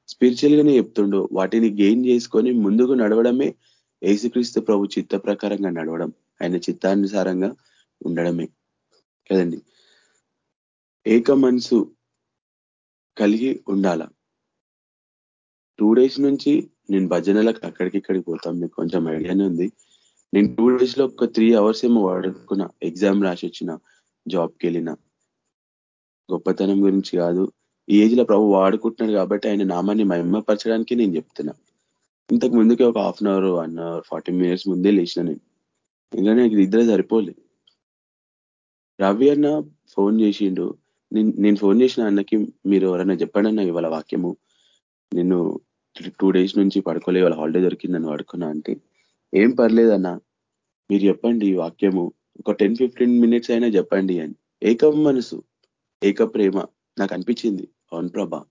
స్పిరిచువల్ గానే చెప్తుండు. వాటిని గెయిన్ చేసుకొని ముందుకు నడవడమే ఏసుక్రీస్తు ప్రభు చిత్త ప్రకారంగా నడవడం ఆయన చిత్తానుసారంగా ఉండడమే. కదండి? ఏక మనసు కలిగి ఉండాల? టూ డేస్ నుంచి నేను భజనలకు అక్కడికి ఇక్కడికి పోతాం. మీకు కొంచెం ఐడియానే ఉంది. నేను టూ డేస్లో ఒక త్రీ అవర్స్ ఏమో వాడుకున్నా ఎగ్జామ్ రాసి వచ్చిన జాబ్కి వెళ్ళిన. గొప్పతనం గురించి కాదు. ఈ ఏజ్లో ప్రభు వాడుకుంటున్నాడు కాబట్టి ఆయన నామాన్ని మహిమపరచడానికి నేను చెప్తున్నా. ఇంతకు ముందుకే ఒక half an hour one hour forty minutes ముందే లేచిన నేను. ఇంకా నాకు ఇద్దరే సరిపోలే. రవి అన్న ఫోన్ చేసిండు. నేను ఫోన్ చేసిన అన్నకి మీరు ఎవరైనా చెప్పండి అన్న ఇవాళ వాక్యము. నేను టూ డేస్ నుంచి పడుకోలే వాళ్ళ హాలిడే దొరికిందని పడుకున్నా అంటే ఏం పర్లేదన్న మీరు చెప్పండి ఈ వాక్యము. ఒక టెన్ ఫిఫ్టీన్ మినిట్స్ అయినా చెప్పండి అని. ఏక మనసు ఏక ప్రేమ నాకు అనిపించింది. అవును ప్రభా.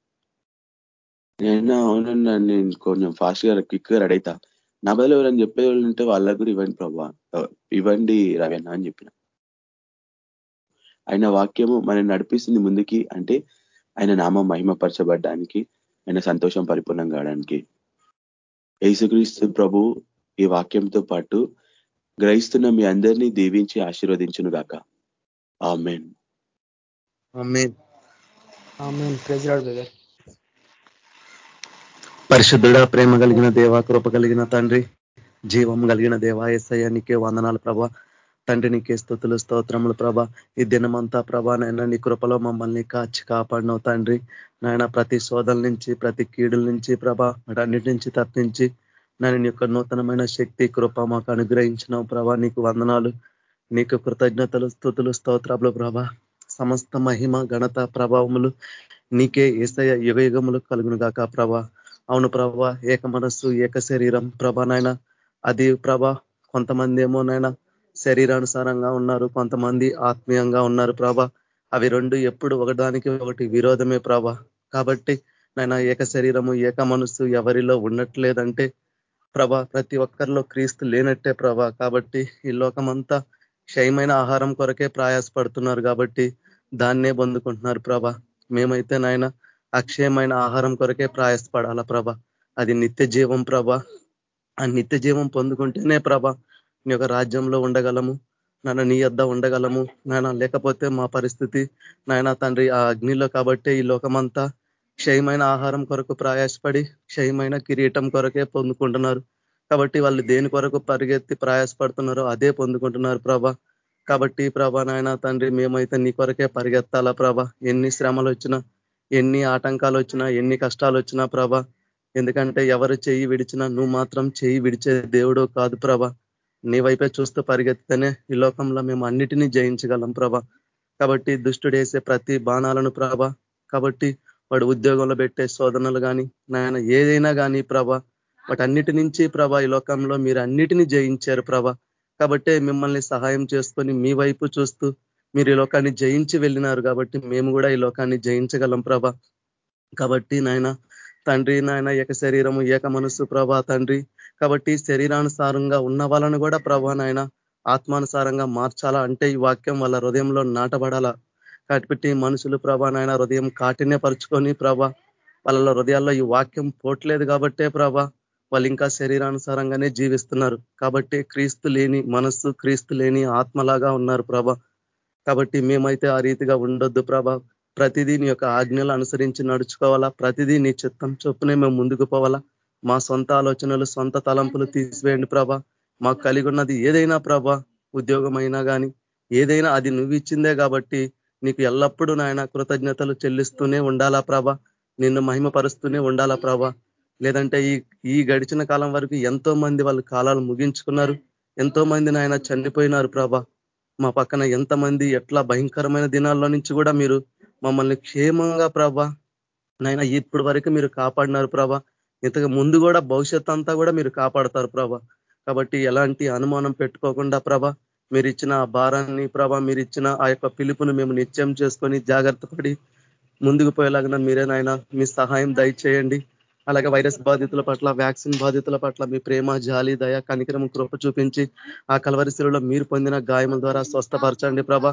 నేను? అవునన్నా నేను కొంచెం ఫాస్ట్గా క్విక్గా రెడీ అవుతా నా బదులు ఎవరైనా చెప్పే వాళ్ళు ఉంటే వాళ్ళకు కూడా ఇవ్వండి ప్రభా. ఇవ్వండి రవణ అని చెప్పిన. ఆయన వాక్యము మనల్ని నడిపిస్తుంది ముందుకి. అంటే ఆయన నామ మహిమపరచబడ్డానికి ఆయన సంతోషం పరిపూర్ణం కావడానికి. యేసుక్రీస్తు ప్రభు ఈ వాక్యంతో పాటు గ్రహిస్తున్న మీ అందరినీ దీవించి ఆశీర్వదించును గాక. ఆమెన్. పరిశుద్ధుడ ప్రేమ కలిగిన దేవ కృప కలిగిన తండ్రి జీవం కలిగిన దేవ ఎస్ఐ నీకే వందనాలు ప్రభ. తండ్రి నీకే స్థుతులు స్తోత్రములు ప్రభ. ఈ దినమంతా ప్రభా నైనా నీ కృపలో మమ్మల్ని కాచి కాపాడినవు తండ్రి. నాయన ప్రతి శోధల నుంచి ప్రతి కీడుల నుంచి ప్రభ అన్నిటి నుంచి తప్పించి నేను యొక్క నూతనమైన శక్తి కృప మాకు అనుగ్రహించినావు ప్రభా. నీకు వందనాలు నీకు కృతజ్ఞతలు స్థుతులు స్తోత్రాలు ప్రభ. సమస్త మహిమ ఘనత ప్రభావములు నీకే ఏసయ యుగయుగములు కలుగును గాక ప్రభ. అవును ప్రభ ఏక మనస్సు ఏక శరీరం ప్రభ నాయన. అది ప్రభ కొంతమంది నాయన శరీరానుసారంగా ఉన్నారు. కొంతమంది ఆత్మీయంగా ఉన్నారు ప్రభ. అవి రెండు ఎప్పుడు ఒకదానికి ఒకటి విరోధమే ప్రభ. కాబట్టి నాయన ఏక శరీరము ఏక మనస్సు ఎవరిలో ఉండట్లేదంటే ప్రభా ప్రతి ఒక్కరిలో క్రీస్తు లేనట్టే ప్రభా. కాబట్టి ఈ లోకమంతా క్షయమైన ఆహారం కొరకే ప్రయాసపడుతున్నారు కాబట్టి దాన్నే పొందుకుంటున్నారు ప్రభ. మేమైతే నాయన అక్షయమైన ఆహారం కొరకే ప్రయాసపడాలా ప్రభ. అది నిత్య జీవం ప్రభ. ఆ నిత్య జీవం పొందుకుంటేనే ప్రభ నీ యొక్క రాజ్యంలో ఉండగలము. నాయన నీ యొద్ద ఉండగలము. నాయన లేకపోతే మా పరిస్థితి నాయన తండ్రి ఆ అగ్నిలో కాబట్టి ఈ లోకమంతా క్షయమైన ఆహారం కొరకు ప్రయాసపడి క్షయమైన కిరీటం కొరకే పొందుకుంటున్నారు. కాబట్టి వాళ్ళు దేని కొరకు పరిగెత్తి ప్రయాసపడుతున్నారో అదే పొందుకుంటున్నారు ప్రభ. కాబట్టి ప్రభ నాయన తండ్రి మేమైతే నీ కొరకే పరిగెత్తాలా ప్రభ. ఎన్ని శ్రమలు వచ్చినా ఎన్ని ఆటంకాలు వచ్చినా ఎన్ని కష్టాలు వచ్చినా ప్రభ. ఎందుకంటే ఎవరు చెయ్యి విడిచినా నువ్వు మాత్రం చెయ్యి విడిచే దేవుడు కాదు ప్రభ. నీ వైపే చూస్తూ పరిగెత్తితేనే ఈ లోకంలో మేము అన్నిటినీ జయించగలం ప్రభ. కాబట్టి దుష్టుడు వేసే ప్రతి బాణాలను ప్రభ కాబట్టి వాడు ఉద్యోగంలో పెట్టే శోధనలు కానీ నాయన ఏదైనా కానీ ప్రభ వాటన్నిటి నుంచి ప్రభ ఈ లోకంలో మీరు అన్నిటినీ జయించారు ప్రభ. కాబట్టి మిమ్మల్ని సహాయం చేసుకొని మీ వైపు చూస్తూ మీరు ఈ లోకాన్ని జయించి వెళ్ళినారు కాబట్టి మేము కూడా ఈ లోకాన్ని జయించగలం ప్రభ. కాబట్టి నాయన తండ్రి నాయన ఏక శరీరము ఏక మనస్సు ప్రభా తండ్రి కాబట్టి శరీరానుసారంగా ఉన్న వాళ్ళను కూడా ప్రభా నాయన ఆత్మానుసారంగా మార్చాలా? అంటే ఈ వాక్యం వాళ్ళ హృదయంలో నాటబడాలా? కాబట్టి మనుషులు ప్రభా నాయన హృదయం కాటినే పరుచుకొని ప్రభ వాళ్ళ హృదయాల్లో ఈ వాక్యం పోట్లేదు కాబట్టే ప్రభ వాళ్ళు ఇంకా శరీరానుసారంగానే జీవిస్తున్నారు. కాబట్టి క్రీస్తు లేని మనస్సు క్రీస్తు లేని ఆత్మలాగా ఉన్నారు ప్రభ. కాబట్టి మేమైతే ఆ రీతిగా ఉండొద్దు ప్రభ. ప్రతిదీ నీ యొక్క ఆజ్ఞలు అనుసరించి నడుచుకోవాలా? ప్రతిదీ నీ చిత్తం చొప్పునే మేము ముందుకు పోవాలా? మా సొంత ఆలోచనలు సొంత తలంపులు తీసివేయండి ప్రభ. మాకు కలిగి ఉన్నది ఏదైనా ప్రభ ఉద్యోగం అయినా కానీ ఏదైనా అది నువ్వు ఇచ్చిందే కాబట్టి నీకు ఎల్లప్పుడూ నాయన కృతజ్ఞతలు చెల్లిస్తూనే ఉండాలా ప్రభ. నిన్ను మహిమపరుస్తూనే ఉండాలా ప్రభ. లేదంటే ఈ ఈ గడిచిన కాలం వరకు ఎంతో మంది వాళ్ళ కాలాలు ముగించుకున్నారు. ఎంతో మంది నాయన చనిపోయినారు ప్రభ. మా పక్కన ఎంతమంది ఎట్లా భయంకరమైన దినాల్లో నుంచి కూడా మీరు మమ్మల్ని క్షేమంగా ప్రభ నాయన ఇప్పటి వరకు మీరు కాపాడినారు ప్రభ. ఇంతకు ముందు కూడా భవిష్యత్ అంతా కూడా మీరు కాపాడతారు ప్రభ. కాబట్టి ఎలాంటి అనుమానం పెట్టుకోకుండా ప్రభ మీరు ఇచ్చిన ఆ భారాన్ని ప్రభ మీరు ఇచ్చిన ఆ యొక్క పిలుపును మేము నిత్యం చేసుకొని జాగ్రత్త పడి ముందుకు పోయేలాగా మీరే నాయన మీ సహాయం దయచేయండి. అలాగే వైరస్ బాధితుల పట్ల వ్యాక్సిన్ బాధితుల పట్ల మీ ప్రేమ జాలి దయ కనికరం కృప చూపించి ఆ కలవరిశిలో మీరు పొందిన గాయముల ద్వారా స్వస్థపరచండి ప్రభ.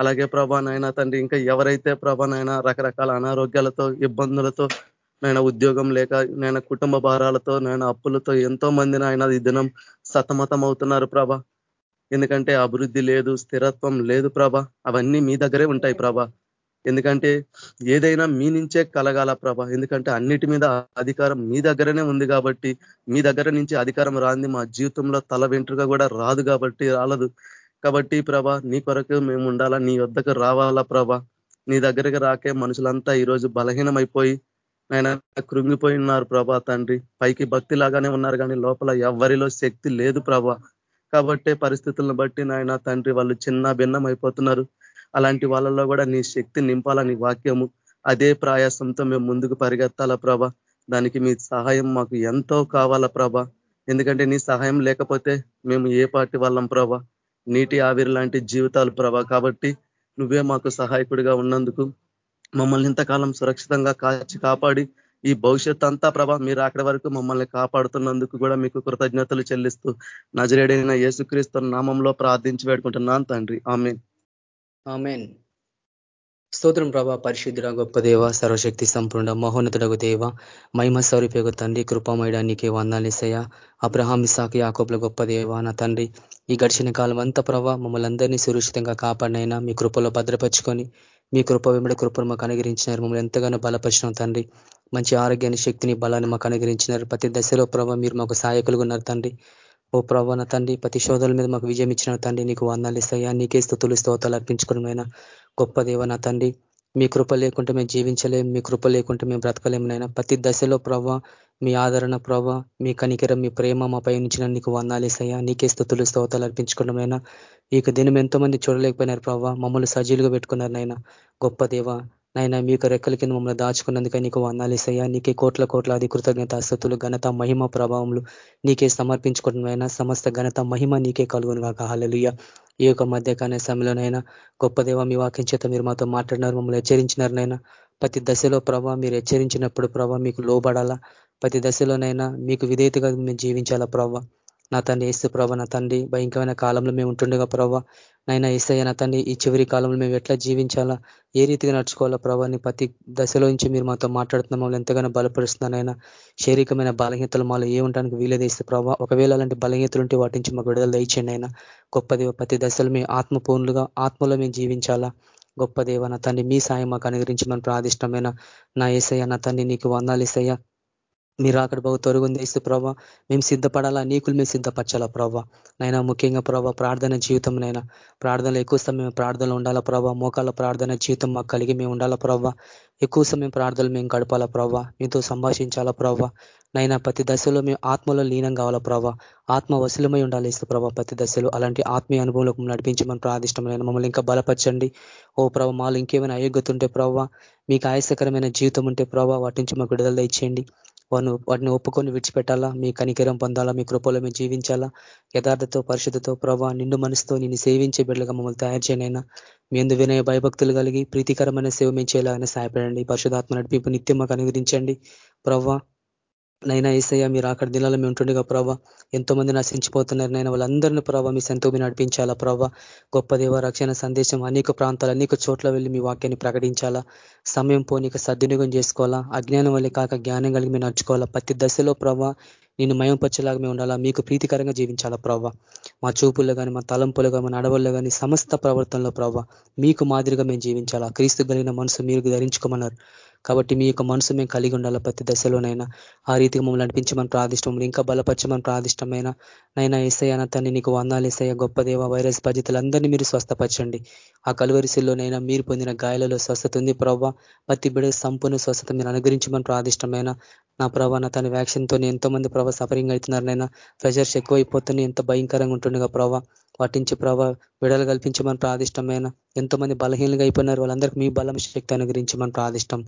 అలాగే ప్రభా నాయన తండ్రి ఇంకా ఎవరైతే ప్రభా నాయన రకరకాల అనారోగ్యాలతో ఇబ్బందులతో నాయన ఉద్యోగం లేక నేను కుటుంబ భారాలతో నాయన అప్పులతో ఎంతో మంది నాయన ఈ దినం సతమతం అవుతున్నారు ప్రభ. ఎందుకంటే అభివృద్ధి లేదు స్థిరత్వం లేదు ప్రభ. అవన్నీ మీ దగ్గరే ఉంటాయి ప్రభ. ఎందుకంటే ఏదైనా మీ నుంచే కలగాల ప్రభ. ఎందుకంటే అన్నిటి మీద అధికారం మీ దగ్గరనే ఉంది కాబట్టి మీ దగ్గర నుంచి అధికారం రాంది మా జీవితంలో తల వెంట్రుగా కూడా రాదు కాబట్టి రాలదు. కాబట్టి ప్రభ నీ కొరకు మేము ఉండాలా నీ వద్దకు రావాలా ప్రభ. నీ దగ్గరికి రాకే మనుషులంతా ఈరోజు బలహీనమైపోయి ఆయన కృంగిపోయి ఉన్నారు ప్రభా తండ్రి. పైకి భక్తి లాగానే ఉన్నారు కానీ లోపల ఎవరిలో శక్తి లేదు ప్రభా. కాబట్టే పరిస్థితులను బట్టి నాయన తండ్రి వాళ్ళు చిన్న భిన్నం అయిపోతున్నారు. అలాంటి వాళ్ళలో కూడా నీ శక్తి నింపాలని వాక్యము. అదే ప్రయాసంతో మేము ముందుకు పరిగెత్తాలా ప్రభ. దానికి మీ సహాయం మాకు ఎంతో కావాలా ప్రభ. ఎందుకంటే నీ సహాయం లేకపోతే మేము ఏ పార్టీ వాళ్ళం ప్రభ. నీటి ఆవిరి లాంటి జీవితాలు ప్రభ. కాబట్టి నువ్వే మాకు సహాయకుడిగా ఉన్నందుకు మమ్మల్ని ఇంతకాలం సురక్షితంగా కాచి కాపాడి ఈ భవిష్యత్ అంతా ప్రభ మీరు అక్కడి వరకు మమ్మల్ని కాపాడుతున్నందుకు కూడా మీకు కృతజ్ఞతలు చెల్లిస్తూ నజరేడైన యేసుక్రీస్తు నామంలో ప్రార్థించి వేడుకుంటున్నాను తండ్రి. ఆమెన్. ఆమెన్. స్తోత్రం ప్రభా పరిశుద్ధుడ గొప్ప దేవ సర్వశక్తి సంపూర్ణ మహోన్నతుడగు దేవ మహిమ స్వరూపకు తండ్రి కృపమయడానికి వందాలేసయ్య అబ్రహాం ఇసాకి యాకోపుల గొప్ప దేవ నా తండ్రి. ఈ గడిచిన కాలం అంతా ప్రభా మమ్మల్ని అందరినీ సురక్షితంగా కాపాడినైనా మీ కృపలో భద్రపరుచుకొని మీ కృప వెంబడి కృపను మాకు అనుగ్రహించినారు. మమ్మల్ని ఎంతగానో బలపరిచినాం తండ్రి. మంచి ఆరోగ్యాన్ని శక్తిని బలాన్ని మాకు అనుగ్రహించినారు. ప్రతి దశలో ప్రభావ మీరు మాకు సహాయకులుగా ఉన్నారు తండ్రి. ఓ ప్రభావ తండ్రి ప్రతి శోధల మీద మాకు విజయం ఇచ్చిన తండ్రి. నీకు వందాలు ఇస్తాయా. నీకే స్థుతులు స్తోతాలు అర్పించుకోవడమైనా గొప్ప దేవ నా తండ్రి. మీ కృప లేకుంటే మేము జీవించలేం మీ కృప లేకుంటే మేము బ్రతకలేము నైనా ప్రతి దశలో ప్రభావ మీ ఆదరణ ప్రభావ మీ కనికరం మీ ప్రేమ మా పై నుంచి నీకు వందాలేసయ్యా నీకే స్థుతులు స్తోతాలు అర్పించుకోవడమైనా ఇక దినం ఎంతో మంది చూడలేకపోయినారు ప్రభావ మమ్మల్ని సజీలుగా పెట్టుకున్నారు నాయన. గొప్ప దేవ నైనా మీకు రెక్కల కింద మమ్మల్ని దాచుకున్నందుకే నీకు వందాలేసయ్యా నీకే కోట్ల కోట్ల అది కృతజ్ఞత స్థుతులు ఘనత మహిమ ప్రభావములు నీకే సమర్పించుకోవడం సమస్త ఘనత మహిమ నీకే కలుగును కాక హాలలుయ్య ఈ యొక్క మధ్యకాల సమయంలోనైనా గొప్ప దేవ మీ వాక్యం చేత మీరు మాతో మాట్లాడినారు మమ్మల్ని హెచ్చరించినారు నైనా ప్రతి దశలో ప్రభావ మీరు హెచ్చరించినప్పుడు ప్రభావ మీకు లోబడాలా? ప్రతి దశలోనైనా మీకు విధేయతగా మేము జీవించాలా ప్రభావ నా తండ్రి ఏసు ప్రభ నా తండ్రి భయంకరమైన కాలంలో మేము ఉంటుండగా ప్రభావ నైనా ఏసయ్య నా తండ్రి ఈ చివరి కాలంలో మేము ఎట్లా జీవించాలా ఏ రీతిగా నడుచుకోవాలా ప్రభాని ప్రతి దశలో నుంచి మీరు మాతో మాట్లాడుతున్నాం మమ్మల్ని ఎంతగానో బలపరుస్తున్నానైనా శారీరకమైన బలహీనతలు మాలో ఏ ఉండడానికి వీలేదేస్తే ప్రభావ ఒకవేళ అలాంటి బలహీనతలు ఉంటే వాటి నుంచి మాకు విడుదల దయచండి అయినా గొప్పది ప్రతి దశలో మేము ఆత్మపూర్ణులుగా ఆత్మలో మేము జీవించాలా. గొప్ప దేవ నా తండ్రి మీ సాయం మాకు అనుగరించి మనం ప్రాదిష్టమైన నా ఏసయ్య నా తండ్రి నీకు వందాలు ఇసయ్య మీరు అక్కడ బాగు తొరుగుంది ఇస్తే ప్రభావ మేము సిద్ధపడాలా? నీకులు మేము సిద్ధపరచాలా ప్రభావ నైనా ముఖ్యంగా ప్రభావ ప్రార్థన జీవితం నైనా. ప్రార్థనలో ఎక్కువ సమయం ప్రార్థనలు ఉండాలా ప్రభావ మోకాల ప్రార్థన జీవితం మాకు కలిగి మేము ఉండాలా ప్రభావ ఎక్కువ సమయం ప్రార్థనలు మేము గడపాలా ప్రభావ మీతో సంభాషించాలా ప్రభావ నైనా ప్రతి దశలో మేము ఆత్మలో లీనం కావాలా ప్రభావ ఆత్మ వశలమై ఉండాలి ఇస్తే ప్రభావ ప్రతి దశలో? అలాంటి ఆత్మీయ అనుభవంలో నడిపించమని ప్రార్థిష్టమైన మమ్మల్ని ఇంకా బలపరచండి. ఓ ప్రభావ మాలో ఇంకేమైనా అయోగ్యత ఉంటే ప్రభావ మీకు ఆయాసకరమైన జీవితం ఉంటే ప్రభావ వాటి నుంచి మాకు విడుదల ఇచ్చేయండి వాడిని వాటిని ఒప్పుకొని విడిచిపెట్టాలా? మీ కనికరం పొందాలా? మీ కృపలో మేము జీవించాలా? యథార్థతో పరిశుద్ధతో ప్రభావ నిండు మనసుతో నేను సేవించే బిడ్డలుగా మమ్మల్ని తయారు చేయనైనా మీ ఎందు వినయ భయభక్తులు కలిగి ప్రీతికరమైన సేవ మేము చేయాలని సహాయపడండి. పరిశుధాత్మ నడిపింపు నిత్యం మాకు అనుగ్రహించండి ప్రవ్వా నైనా ఏసయ్య మీరు అక్కడ దినాల మేము ఉంటుండగా ప్రభావ ఎంతో మంది నశించిపోతున్నారు నైనా వాళ్ళందరినీ ప్రభావ మీ సంతోపి నడిపించాలా ప్రభావ గొప్ప దేవ రక్షణ సందేశం అనేక ప్రాంతాలు అనేక చోట్ల వెళ్ళి మీ వాక్యాన్ని ప్రకటించాలా? సమయం పోనీక సద్వినియోగం చేసుకోవాలా? అజ్ఞానం వల్ల కాక జ్ఞానం కలిగి మేము నడుచుకోవాలా? ప్రతి దశలో ప్రభావ నేను మయంపరచేలాగా మేము ఉండాలా? మీకు ప్రీతికరంగా జీవించాలా ప్రభావ మా చూపుల్లో కానీ మా తలంపులు కానీ మా నడవల్లో కానీ సమస్త ప్రవర్తనలో ప్రభావ మీకు మాదిరిగా మేము జీవించాలా? క్రీస్తు కలిగిన మనసు మీరు ధరించుకోమన్నారు. కాబట్టి మీ యొక్క మనసు మేము కలిగి ఉండాలి ప్రతి దశలోనైనా. ఆ రీతిగా మమ్మల్ని నడిపించమని ప్రార్థిష్టం ఇంకా బలపరచమని ప్రాదిష్టమైన నైనా ఎస్ఐ తన్ని నీకు వందాలు ఏసయ్య గొప్ప దేవ వైరస్ బాధితులందరినీ మీరు స్వస్థపరచండి. ఆ కలువరిశిల్లోనైనా మీరు పొందిన గాయాలలో స్వస్థత ఉంది ప్రవ్వ. ప్రతి బిడ సంపూర్ణ స్వస్థత మీరు అనుగ్రహించమని ప్రార్థిష్టమైన. నా ప్రభా నా తన వ్యాక్సిన్తో ఎంతో మంది ప్రభావ సఫరింగ్ అవుతున్నారు నైనా ప్రెషర్స్ ఎక్కువైపోతున్నాయి ఎంత భయంకరంగా ఉంటుండగా ప్రభావ వాటించి ప్రభావ విడలు కల్పించమని ప్రాదిష్టమైన ఎంతో మంది బలహీనంగా అయిపోయినారు. వాళ్ళందరికీ మీ బలం శక్తి అనుగ్రహించమని ప్రాదిష్టం.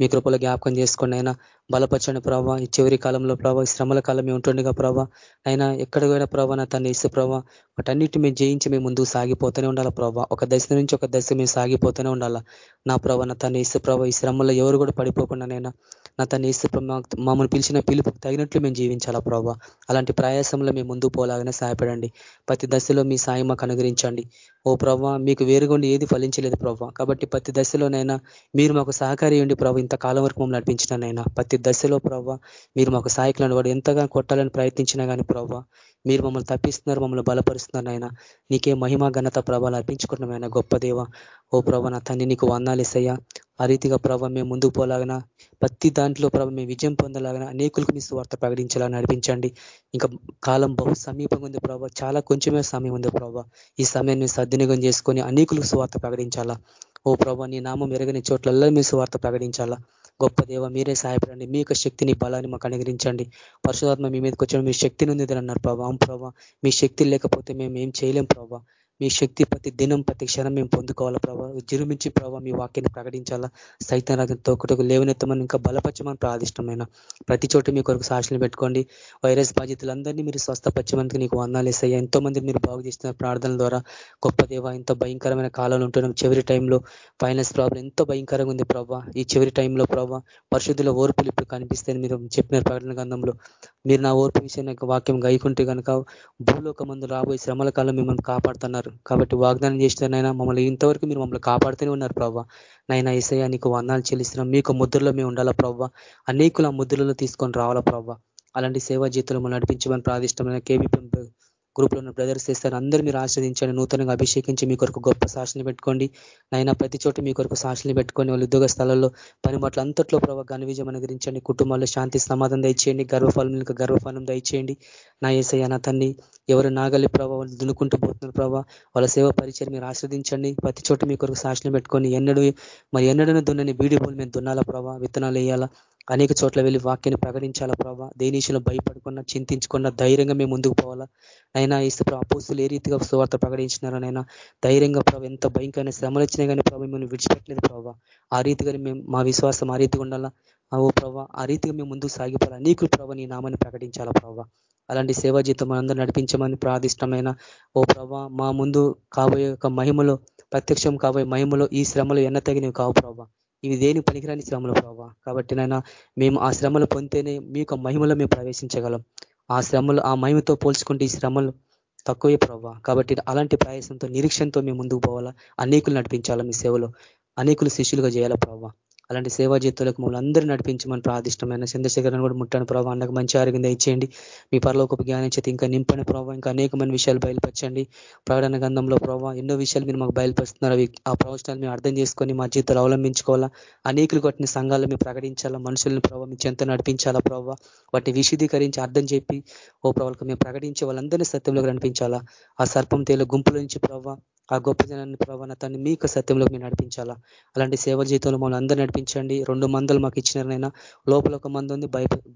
మీ కృపలో జ్ఞాపకం చేసుకోండి అయినా బలపరచండి ప్రభావ ఈ చివరి కాలంలో ప్రభావ శ్రమల కాలం మేము ఉంటుండగా ప్రభావ అయినా ఎక్కడ కూడా ప్రభావ నా తన ఇసు ప్రభావ వాటన్నిటి మేము జయించి మేము ముందుకు సాగిపోతూనే ఉండాలా ప్రభావ ఒక దశ నుంచి ఒక దశ మేము సాగిపోతూనే ఉండాలా? నా ప్రభావ నా తన ప్రభావ ఈ శ్రమలో ఎవరు కూడా పడిపోకుండా నైనా నా తన ఇస్తే మమ్మల్ని పిలిచిన పిలుపుకు తగినట్లు మేము జీవించాలా ప్రభావ అలాంటి ప్రయాసంలో మేము ముందు పోలాగానే సహాయపడండి. ప్రతి దశలో మీ సాయం మాకు అనుగ్రహించండి. ఓ ప్రభా మీకు వేరుగుండి ఏది ఫలించలేదు ప్రభావ కాబట్టి ప్రతి దశలోనైనా మీరు మాకు సహకారి ఉండి ప్రభు ఇంత కాలం వరకు మమ్మల్ని నడిపించినైనా ప్రతి దశలో ప్రభావ మీరు మాకు సహాయకులను వాడు ఎంతగా కొట్టాలని ప్రయత్నించినా కానీ ప్రభావ మీరు మమ్మల్ని తప్పిస్తున్నారు మమ్మల్ని బలపరుస్తున్నారు ఆయన నీకే మహిమ ఘనత ప్రభాలు అర్పించుకున్నాం గొప్ప దేవ. ఓ ప్రభ నా తండ్రి నీకు వందాలేసయ్యా ఆ రీతిగా ప్రభావ మేము ముందుకు పోలాగన ప్రతి దాంట్లో ప్రభావ మేము విజయం పొందలాగన అనేకులకు మీ స్వార్థ ప్రకటించాలని నడిపించండి. ఇంకా కాలం బహు సమీపంగా ఉంది ప్రభావ చాలా కొంచెమే సమయం ఉంది ప్రభావ ఈ సమయాన్ని సద్వినియోగం చేసుకొని అనేకులకు స్వార్థ ప్రకటించాలా? ఓ ప్రభా నీ నామం ఎరగని చోట్లలో మీ స్వార్థ ప్రకటించాలా? గొప్ప దేవ మీరే సహాయపడండి. మీ యొక్క శక్తిని బలాన్ని మాకు అనుగ్రహించండి. పరశురాత్మ మీ మీదకి వచ్చిన మీ శక్తిని ఉంది అన్నారు ప్రభావ ప్రభావ మీ శక్తి లేకపోతే మేము ఏం చేయలేం ప్రభావ మీ శక్తి ప్రతి దినం ప్రతి క్షణం మేము పొందుకోవాలా ప్రభావ జిరుమించి ప్రభావ మీ వాక్యాన్ని ప్రకటించాలా. సైతం రాజంతో ఒకటి లేవనెత్తమని ఇంకా బలపరచమని ప్రాదిష్టమైన ప్రతి చోట మీ కొరకు సాక్షులు పెట్టుకోండి. వైరస్ బాధితులందరినీ మీరు స్వస్థపరచమని నీకు వందాలు ఇస్తాయి ఎంతో మంది మీరు బాగు చేస్తున్న ప్రార్థనల ద్వారా. గొప్ప దేవ ఎంతో భయంకరమైన కాలంలో ఉంటున్నాం. చివరి టైంలో ఫైనాన్స్ ప్రాబ్లం ఎంతో భయంకరంగా ఉంది ప్రభావ ఈ చివరి టైంలో ప్రభావ పరిశుద్ధుల ఓర్పులు ఇప్పుడు కనిపిస్తే మీరు చెప్పిన ప్రకటన గంధంలో మీరు నా ఓర్పు విషయం వాక్యం గైకుంటే కనుక భూలోక మందు రాబోయే శ్రమల కాలం మిమ్మల్ని కాపాడుతున్నారు. కాబట్టి వాగ్దానం చేసినైనా మమ్మల్ని ఇంతవరకు మీరు మమ్మల్ని కాపాడుతూనే ఉన్నారు ప్రభావ నైనా ఈసయ్య నీకు వందాలు చెల్లిస్తున్నాం. మీకు ముద్రలో మేము ఉండాలా ప్రవ్వ? అనేకుల ముద్రలను తీసుకొని రావాలా ప్రవ్వ? అలాంటి సేవా జీతులు నడిపించమని ప్రాదిష్టమైన కేవీపీ గ్రూప్లో ఉన్న బ్రదర్స్ చేస్తారు అందరూ మీరు ఆశ్రదించండి నూతనంగా అభిషేకించి మీ కొరకు గొప్ప సాక్షిని పెట్టుకోండి. నైనా ప్రతి చోట మీ కొరకు సాక్షిని పెట్టుకొని వాళ్ళ ఉద్యోగ స్థలాల్లో పని మాటలు అంతట్లో ప్రభావ ఘన విజయం అనుగ్రహించండి. కుటుంబాల్లో శాంతి సమాధానం దయచేయండి. గర్వఫలం గర్వఫలం దయచేయండి. నా ఏసయ్య నా తన్ని ఎవరు నాగలి ప్రభావ దునుకుంటూ పోతున్నారు ప్రభావ వాళ్ళ సేవ పరిచయం మీరు ఆశ్రదించండి ప్రతి చోట మీ కొరకు సాక్షిని పెట్టుకొని ఎన్నడూ మరి ఎన్నడూ దున్నని బీడి భూమి మేము దున్నాలా ప్రభావ విత్తనాలు వేయాలా? అనేక చోట్ల వెళ్ళి వాక్యాన్ని ప్రకటించాలా ప్రభావ దేనీశలో భయపడకుండా చింతించుకున్న ధైర్యంగా మేము ముందుకు పోవాలా? అయినా ఇస్తే అపోసులు ఏ రీతిగా సువార్త ప్రకటించినారనైనా ధైర్యంగా ప్రభావ ఎంత భయంకరమైన శ్రమలు వచ్చినా కానీ ప్రభావ మిమ్మల్ని విడిచిపెట్టలేదు ప్రభావ ఆ రీతిగా మేము మా విశ్వాసం ఆ రీతిగా ఉండాలా? ఓ ప్రభావ ఆ రీతిగా మేము ముందుకు సాగిపోవాలా? నీకు ప్రభావ నీ నామాన్ని ప్రకటించాలా ప్రభావ అలాంటి సేవా జీతం అందరూ నడిపించమని ప్రాదిష్టమైన ఓ ప్రభా మా ముందు కాబోయే ఒక మహిమలో ప్రత్యక్షం కాబోయే మహిమలో ఈ శ్రమలు ఎన్న తగినవి కావు ప్రభావ ఇవి దేని పనికిరాని శ్రమలు ప్రభావ కాబట్టి నైనా మేము ఆ శ్రమలు పొందితేనే మీ యొక్క మహిమలో మేము ప్రవేశించగలం. ఆ శ్రమలు ఆ మహిమతో పోల్చుకుంటే ఈ శ్రమలు తక్కువే ప్రభావ కాబట్టి అలాంటి ప్రయాసంతో నిరీక్షణతో మేము ముందుకు పోవాలా? అనేకులు నడిపించాలా మీ సేవలో? అనేకులు శిష్యులుగా చేయాలా ప్రభావ అలాంటి సేవా జీతులకు మమ్మల్ని అందరూ నడిపించమని ప్రార్థిష్టమైన చంద్రశేఖరన్ కూడా ముట్టాను ప్రభావ అన్నకు మంచి ఆరోగ్యం ఇచ్చేయండి మీ ఒక జ్ఞానం చేతి ఇంకా నింపని ప్రభావ ఇంకా అనేకమైన విషయాలు బయలుపరచండి. ప్రకటన గంధంలో ప్రభావ ఎన్నో విషయాలు మీరు మాకు బయలుపరుస్తున్నారు. ఆ ప్రవచనాలు మేము అర్థం చేసుకొని మా జీవితాలు అవలంబించుకోవాలా? అనేకులు కొట్టిన సంఘాలు మేము ప్రకటించాలా? మనుషులను ప్రభావ మీ చెంత నడిపించాలా ప్రభావ వాటిని విశదీకరించి అర్థం చెప్పి ఓ ప్రభావకు మేము ప్రకటించే వాళ్ళందరినీ సత్యంలో నడిపించాలా? ఆ సర్పం తేల గుంపుల నుంచి ప్రభావ ఆ గొప్ప జనాన్ని ప్రభావ తను మీకు సత్యంలో మీరు నడిపించాలా? అలాంటి సేవ జీవితంలో మమ్మల్ని అందరూ నడిపించండి. రెండు మందులు మాకు ఇచ్చినారనైనా లోపల ఒక మంది ఉంది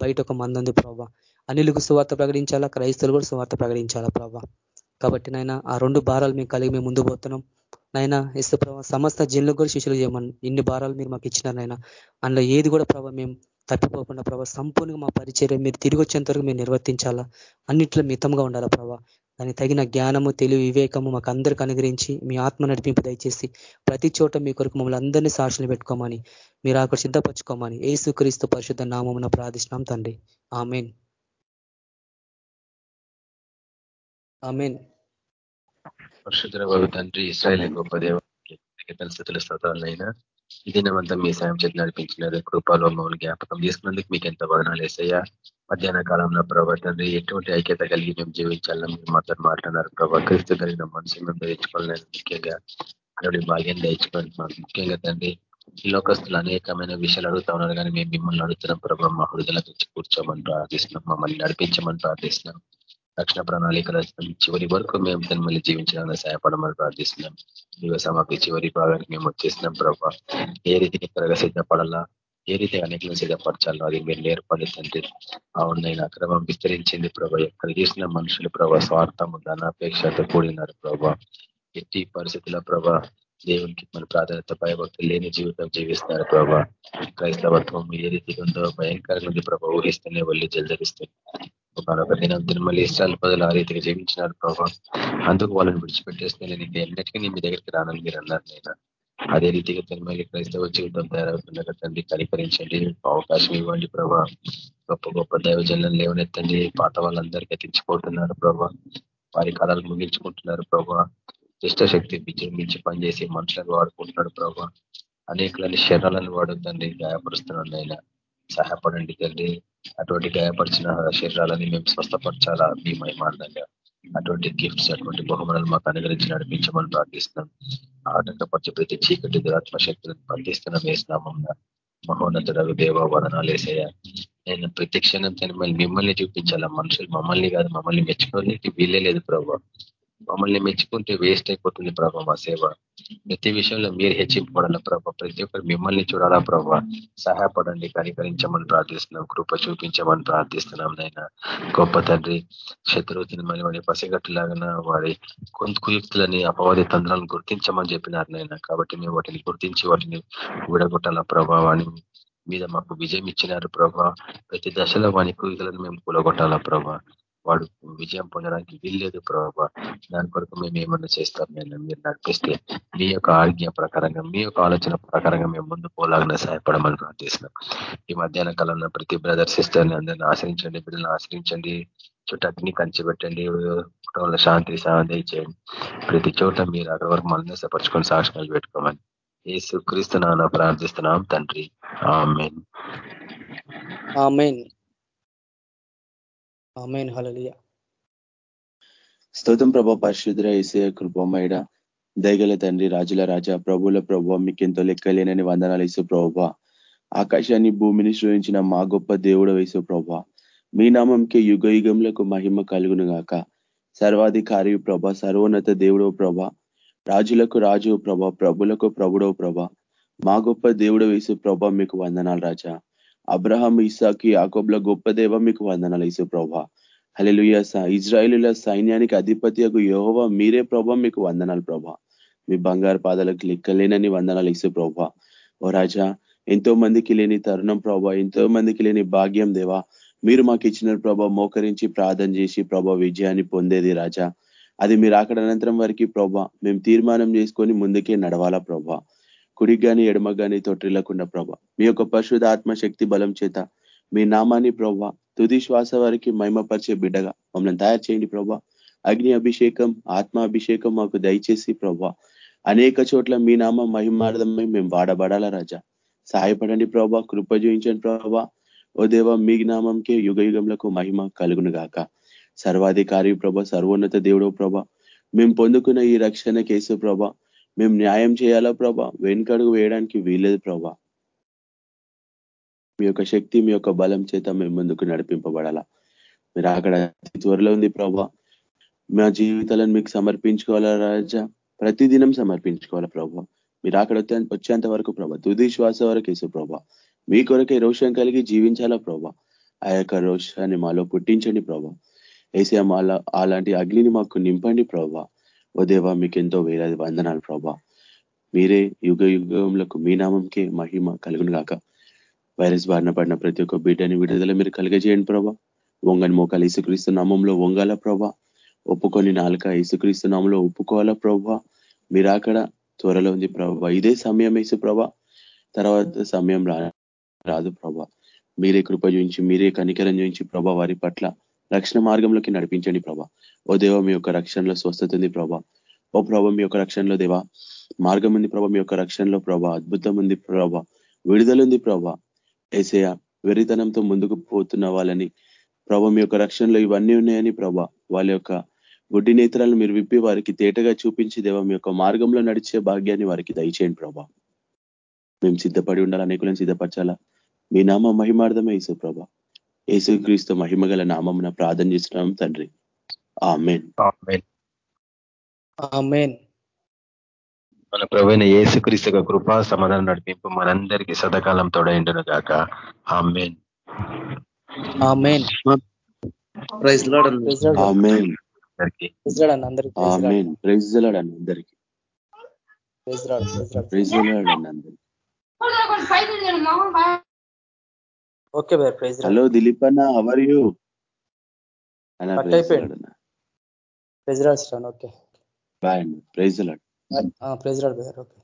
బయట ఒక మంది ఉంది ప్రభావ అనిలకు సువార్త ప్రకటించాలా? క్రైస్తవులు కూడా సువార్త ప్రకటించాలా ప్రభావ కాబట్టి నాయన ఆ రెండు భారాలు మేము కలిగి మేము ముందు పోతున్నాం. నైనా ఇస్తే ప్రభావ సమస్త జిల్లకు కూడా శిష్యులు చేయమని ఇన్ని భారాలు మీరు మాకు ఇచ్చినారనైనా అందులో ఏది కూడా ప్రభావ మేము తప్పిపోకుండా ప్రభావ సంపూర్ణంగా మా పరిచర్య మీరు తిరిగి వచ్చేంత వరకు మేము నిర్వర్తించాలా? అన్నింటిలో మితంగా ఉండాలా ప్రభావ దానికి తగిన జ్ఞానము తెలివి వివేకము మాకు అందరికి అనుగ్రహించి మీ ఆత్మ నడిపింపు దయచేసి ప్రతి చోట మీ కొరకు మమ్మల్ని అందరినీ సాక్షులు పెట్టుకోమని మీరు అక్కడ సిద్ధపరచుకోమని ఏసుక్రీస్తు పరిశుద్ధ నామమున ప్రార్థిస్తున్నాం తండ్రి. ఆమెన్. ఆమెన్. పరిశుద్ధ తండ్రి ఇస్రాయల్ గొప్ప దేవ స్థితుల ఈ దినమంతా మీ సాయం చేతి నడిపించినారు కృపలో మమ్మల్ని జ్ఞాపకం చేసుకున్నందుకు మీకు ఎంత వదనాలు వేసయ్యా మధ్యాహ్న కాలంలో ప్రభా తండ్రి ఎటువంటి ఐక్యత కలిగి మేము జీవించాలని మీరు మాతో మాట్లాడారు ప్రభా. క్రీస్తు కలిగిన మనసు మేము ధరించుకోవాలని ముఖ్యంగా అటువంటి భాగ్యం ధరించుకోవాలి ముఖ్యంగా తండ్రి ఈ లోకస్తులు అనేకమైన విషయాలు అడుగుతా ఉన్నారు కానీ మేము మిమ్మల్ని అడుగుతున్నాం ప్రభావ మా హృదయల నుంచి కూర్చోమని ప్రార్థిస్తున్నాం మమ్మల్ని నడిపించమని ప్రార్థిస్తున్నాం. రక్షణ ప్రణాళిక చివరి వరకు మేము మళ్ళీ జీవించడానికి సహాయపడమని ప్రార్థిస్తున్నాం. యువ సమాప్తి చివరి భాగానికి మేము వచ్చేసినాం ప్రభావ ఏ రీతికి త్వరగా సిద్ధపడాలా? ఏ రీతి అనేకలను సిద్ధపరచాలో? అది మీరు నేర్పడి తండ్రి. అవునైనా అక్రమం విస్తరించింది ప్రభా. ఎక్కడ చేసిన మనుషులు ప్రభా స్వార్థము ధనాపేక్షతో కూడినారు ప్రభా. ఎట్టి పరిస్థితుల ప్రభా దేవునికి మన ప్రాధాన్యత భయభక్తులు లేని జీవితం జీవిస్తున్నారు ప్రభా. క్రైస్తవత్వం ఏ రీతిగా ఉందో భయంకరంగా ఉంది ప్రభా ఊహిస్తేనే వెళ్ళి జల్దరిస్తుంది. ఒకనొక దినం తిరుమల ఇష్టాలు ప్రజలు ఆ రీతిగా జీవించినారు ప్రభా. అందుకు వాళ్ళని విడిచిపెట్టేస్తే నేను ఎన్నటికీ మీ దగ్గరికి రానని మీరు అన్నారు నేను అదే రీతిగా తిరుమల క్రైస్తవ జీవితం తయారవుతుండగా తండ్రి కనికరించండి అవకాశం ఇవ్వండి ప్రభా. గొప్ప గొప్ప దైవజనులను లేవనెత్తండి పాత వాళ్ళందరికీ తెచ్చిపోతున్నారు ప్రభా. వారి కళలు ముగించుకుంటున్నారు ప్రభా. శక్తి విజృంభించి పనిచేసి మనుషులను వాడుకుంటున్నాడు ప్రభా. అనేకలని శరీరాలను వాడుతండి గాయపరుస్తున్నాడు ఆయన సహాయపడండి తండ్రి అటువంటి గాయపరిచిన శరీరాలని మేము స్వస్థపరచాలా? మీ మహిమార్థంగా అటువంటి గిఫ్ట్స్ అటువంటి బహుమనాలు మాకు అనుగ్రహించి నడిపించమని ప్రార్థిస్తున్నాం. ఆటంకపరిచే ప్రతి చీకటి దురాత్మ శక్తులను బంధిస్తున్నాం వేసినామం మహోన్నతుడు దేవ వదనాలు వేసేయ నేను ప్రతి క్షణం మిమ్మల్ని చూపించాలా? మనుషులు మమ్మల్ని కాదు మమ్మల్ని మెచ్చుకోనికి వీలే లేదు ప్రభావ మమ్మల్ని మెచ్చుకుంటే వేస్ట్ అయిపోతుంది ప్రభావ మా సేవ. ప్రతి విషయంలో మీరు హెచ్చింపబడాల ప్రభావ ప్రతి ఒక్కరు మిమ్మల్ని చూడాలా ప్రభావ సహాయపడండి కనికరించమని ప్రార్థిస్తున్నాం కృప చూపించమని ప్రార్థిస్తున్నాం నైనా గొప్ప తండ్రి శత్రువుతిని మళ్ళీ వాడి పసిగట్టులాగా వాడి కొంత కుయుక్తులని అపవాది తంత్రాలను గుర్తించమని చెప్పినారు నైనా కాబట్టి మేము వాటిని గుర్తించి వాటిని విడగొట్టాల ప్రభావాన్ని మీద మాకు విజయం ఇచ్చినారు ప్రభా. ప్రతి దశలో వాని కుయుతులను మేము కూలగొట్టాలా ప్రభా? వాడు విజయం పొందడానికి వీల్లేదు ప్రభావ. దాని కొరకు మేము ఏమన్నా చేస్తాం నేను మీరు నడిపిస్తే మీ యొక్క ఆజ్ఞ ప్రకారంగా మీ యొక్క ఆలోచన ప్రకారంగా మేము ముందు పోలాగానే సహాయపడమని ప్రార్థిస్తున్నాం. ఈ మధ్యాహ్న కాలంలో ప్రతి బ్రదర్ సిస్టర్ని అందరిని ఆశ్రయించండి బిడ్డలను ఆశ్రయించండి. చుట్టూ అగ్ని కంచిపెట్టండి కుటుంబంలో శాంతి సాధన చేయండి. ప్రతి చోట మీరు అక్కడ వరకు మనల్ని సపరుచుకొని సాక్షణాలు పెట్టుకోమని ఏ సుక్రీస్తున్నా ప్రార్థిస్తున్నాం తండ్రి. ఆమెన్. ఆమెన్. ఆమెన్ హలలియ స్తోత్రం ప్రభా పరిశుద్ర ఏసయ కృపమైడ దయగల తండ్రి రాజుల రాజా ప్రభుల ప్రభావ మీకెంతో లెక్కలేనని వందనాలు ఇసు ప్రభ. ఆకాశాన్ని భూమిని సృజించిన మా గొప్ప దేవుడు వేసు ప్రభా. మీ నామంకి యుగ యుగంలకు మహిమ కలుగును గాక. సర్వాధికారి ప్రభ సర్వోన్నత దేవుడో ప్రభ. రాజులకు రాజు ప్రభ ప్రభులకు ప్రభుడో ప్రభ. మా గొప్ప దేవుడు వేసు ప్రభ మీకు వందనాలు రాజా. అబ్రహాం ఇసాకి ఆకోబ్ల గొప్ప దేవ మీకు వందనాలు ఇసు ప్రభా. హలెలుయ ఇజ్రాయిలుల సైన్యానికి అధిపతి యోహవ మీరే ప్రభా మీకు వందనాలు ప్రభా. మీ బంగారు పాదాలకు లెక్కలేనని వందనాలు ఇసు ప్రభా. ఓ రాజా ఎంతో మందికి లేని తరుణం ప్రభా ఎంతో మందికి లేని భాగ్యం దేవా. మీరు మాకు ఇచ్చిన ప్రభా మోకరించి ప్రార్థన చేసి ప్రభా విజయాన్ని పొందేది రాజా. అది మీరు అక్కడ అనంతరం వరకు ప్రభా మేము తీర్మానం చేసుకొని ముందుకే నడవాలా ప్రభా. కుడి గాని ఎడమ గాని తొట్టిల్లకుండా ప్రభా. మీ యొక్క పరిశుద్ధ ఆత్మశక్తి బలం చేత మీ నామాన్ని ప్రభా తుది శ్వాస వారికి మహిమపరిచే బిడ్డగా మమ్మల్ని తయారు చేయండి ప్రభా. అగ్ని అభిషేకం ఆత్మ అభిషేకం మాకు దయచేసి ప్రభా. అనేక చోట్ల మీ నామ మహిమార్థమై మేము వాడబడాల రాజా. సహాయపడండి ప్రభా కృప చూయించండి ప్రభా. ఓ దేవ మీ నామంకే యుగ యుగంలకు మహిమ కలుగును గాక. సర్వాధికారి ప్రభ సర్వోన్నత దేవుడు ప్రభ. మేము పొందుకున్న ఈ రక్షణ కేసు ప్రభ మేము న్యాయం చేయాలా ప్రభా? వెనుకడుగు వేయడానికి వీలేదు ప్రభా. మీ యొక్క శక్తి మీ యొక్క బలం చేత మేము ముందుకు నడిపింపబడాలా. మీరు అక్కడ త్వరలో ఉంది ప్రభా. మా జీవితాలను మీకు సమర్పించుకోవాలా రాజా? ప్రతిదినం సమర్పించుకోవాలా ప్రభా? మీరు అక్కడ వచ్చేంత వరకు ప్రభా తుది శ్వాస వరకు వేసు ప్రభా. మీ కొరకే రోషం కలిగి జీవించాలా ప్రభా? ఆ యొక్క రోషాన్ని మాలో పుట్టించండి ప్రభా. ఏసీ అలాంటి అగ్నిని మాకు నింపండి ప్రభా. ఓ దేవా మీకు ఎంతో వేలాది వందనాలు ప్రభా. మీరే యుగ యుగంలకు మీ నామంకే మహిమ కలుగును గాక. వైరస్ బారిన పడిన ప్రతి ఒక్క బిడ్డని విడుదల మీరు కలిగజేయండి ప్రభా. వంగని మోకాలు ఇసుక్రీస్తు నామంలో వంగాల ప్రభా. ఒప్పుకొని నాలుక ఇసుక్రీస్తు నామంలో ఒప్పుకోవాలా ప్రభా. మీరు అక్కడ త్వరలో ఉంది ప్రభా. ఇదే సమయం వేసు ప్రభా. తర్వాత సమయం రాదు ప్రభా. మీరే కృప చూపించి మీరే కనికరం చూపించి ప్రభా వారి పట్ల రక్షణ మార్గంలోకి నడిపించండి ప్రభా. ఓ దేవ మీ యొక్క రక్షణలో స్వస్థత ఉంది ప్రభా. ఓ ప్రభా మీ యొక్క రక్షణలో దేవా మార్గం ఉంది ప్రభా. మీ యొక్క రక్షణలో ప్రభా అద్భుతం ఉంది ప్రభా. విడుదలుంది ప్రభా. ఏసయ వెరితనంతో ముందుకు పోతున్న వాళ్ళని ప్రభా మీ యొక్క రక్షణలో ఇవన్నీ ఉన్నాయని ప్రభా వాళ్ళ యొక్క గుడ్డి నేత్రాలను మీరు విప్పి వారికి తేటగా చూపించి దేవ మీ యొక్క మార్గంలో నడిచే భాగ్యాన్ని వారికి దయచేయండి ప్రభా. మేము సిద్ధపడి ఉండాలి అనేకులను సిద్ధపరచాలా? మీ నామ మహిమార్థమే యేసు ప్రభా. యేసుక్రీస్తు మహిమగల నామమున ప్రార్థన చేస్తున్నాం తండ్రి. మన ప్రవీణ ఏసుక్రీస్తు కృపా సమాధానం నడిపింపు మనందరికీ సదాకాలం తోడైండును గాక. Amen. Praise Lord amen. Praise Lord అన్న అందరికీ. ఆమెన్. ప్రైజ్ లాడ్ అన్న అందరికీ. Praise Lord praise Lord. అన్న అందరికీ. Okay bye praise hello Dilip అన్న how are you cut okay bye praise Lord praise Lord okay